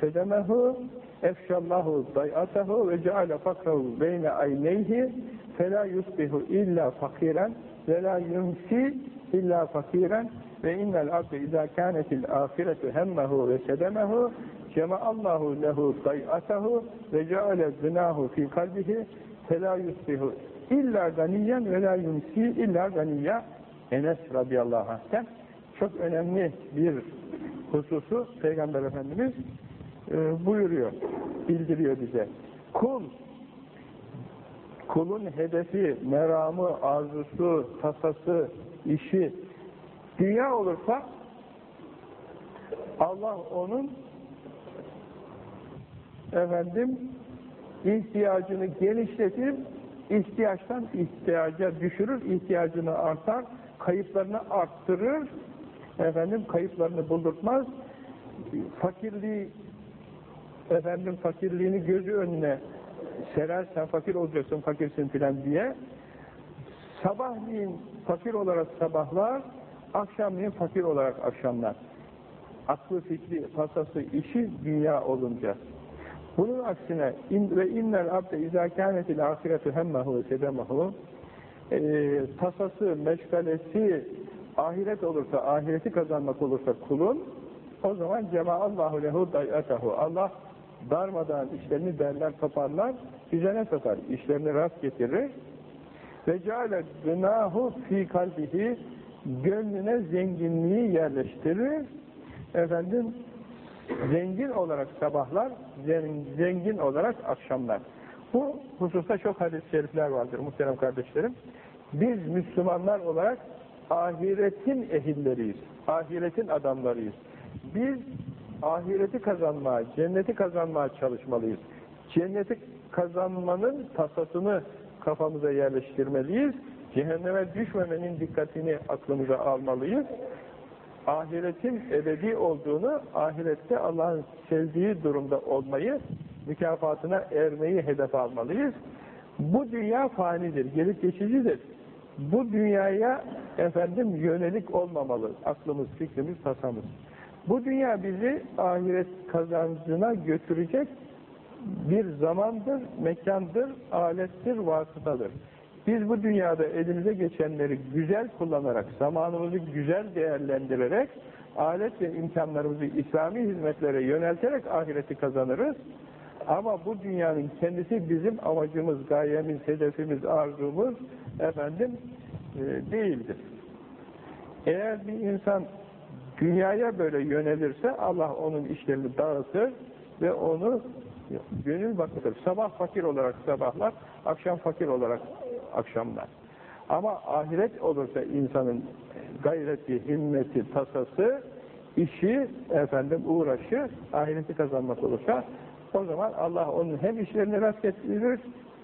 sedemehu efşallahu dayatehu ve ceale fakrahu beyne ayneyhi fela yusbihu illa fakiren ve la yumsi illa fakiren ve innel abde izâ kânetil âfiretu hemmehu ve sedemehu cema'allahu lehu dayatehu ve ceale zinahu fi kalbihi fela yusbihu illa ganiyen ve la yumsi illa ganiyya Enes radıyallahu anh'ten çok önemli bir hususu Peygamber Efendimiz e, buyuruyor, bildiriyor bize. Kul, kulun hedefi, meramı, arzusu, tasası, işi dünya olursa Allah onun efendim ihtiyacını genişletir, ihtiyaçtan ihtiyaca düşürür, ihtiyacını artar, kayıplarını arttırır, efendim kayıplarını buldurtmaz, fakirliği efendim fakirliğini gözü önüne serer, sen fakir olacaksın, fakirsin filan diye sabahleyin fakir olarak sabahlar, akşamleyin fakir olarak akşamlar. Aklı, fikri, tasası, işi dünya olunca. Bunun aksine in, ve innel abde izâ kânetil âhiretu hemmehu ve sedemehu e, tasası, meşgalesi, ahiret olursa, ahireti kazanmak olursa kulun, o zaman cema'allahu lehu dayatehu. Allah darmadan işlerini derler, toparlar, düzene sokar, işlerini rast getirir. Ve ceale gınahu fi kalbihi gönlüne zenginliği yerleştirir. Efendim, zengin olarak sabahlar, zengin olarak akşamlar. Bu hususta çok hadis-i şerifler vardır muhterem kardeşlerim. Biz Müslümanlar olarak ahiretin ehilleriyiz. Ahiretin adamlarıyız. Biz ahireti kazanmaya, cenneti kazanmaya çalışmalıyız. Cenneti kazanmanın tasasını kafamıza yerleştirmeliyiz. Cehenneme düşmemenin dikkatini aklımıza almalıyız. Ahiretin ebedi olduğunu, ahirette Allah'ın sevdiği durumda olmayı, mükafatına ermeyi hedef almalıyız. Bu dünya fanidir, gelip geçicidir. Bu dünyaya efendim yönelik olmamalı aklımız, fikrimiz, tasamız. Bu dünya bizi ahiret kazancına götürecek bir zamandır, mekandır, alettir, vasıtadır. Biz bu dünyada elimize geçenleri güzel kullanarak, zamanımızı güzel değerlendirerek, alet ve imkanlarımızı İslami hizmetlere yönelterek ahireti kazanırız. Ama bu dünyanın kendisi bizim amacımız, gayemiz, hedefimiz, arzumuz efendim değildir. Eğer bir insan dünyaya böyle yönelirse Allah onun işlerini dağıtır ve onu gönül bakılır. Sabah fakir olarak sabahlar, akşam fakir olarak akşamlar. Ama ahiret olursa insanın gayreti, himmeti, tasası, işi, efendim uğraşı, ahireti kazanmak olursa o zaman Allah onun hem işlerini rast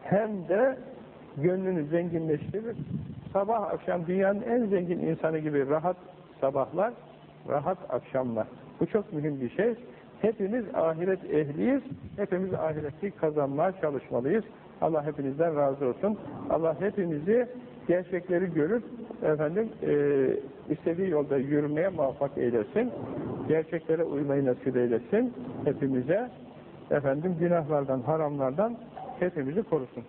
hem de gönlünü zenginleştirir. Sabah akşam dünyanın en zengin insanı gibi rahat sabahlar, rahat akşamlar. Bu çok mühim bir şey. Hepimiz ahiret ehliyiz. Hepimiz ahireti kazanmaya çalışmalıyız. Allah hepinizden razı olsun. Allah hepimizi gerçekleri görüp efendim e, istediği yolda yürümeye muvaffak eylesin. Gerçeklere uymayı nasip eylesin. Hepimize efendim günahlardan, haramlardan hepimizi korusun.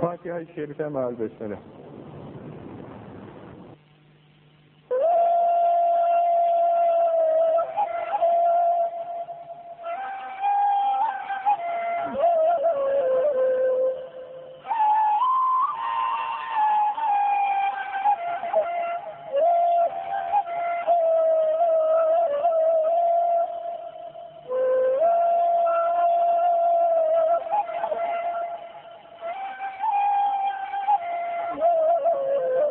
Fatiha-i Şerife meal besmele.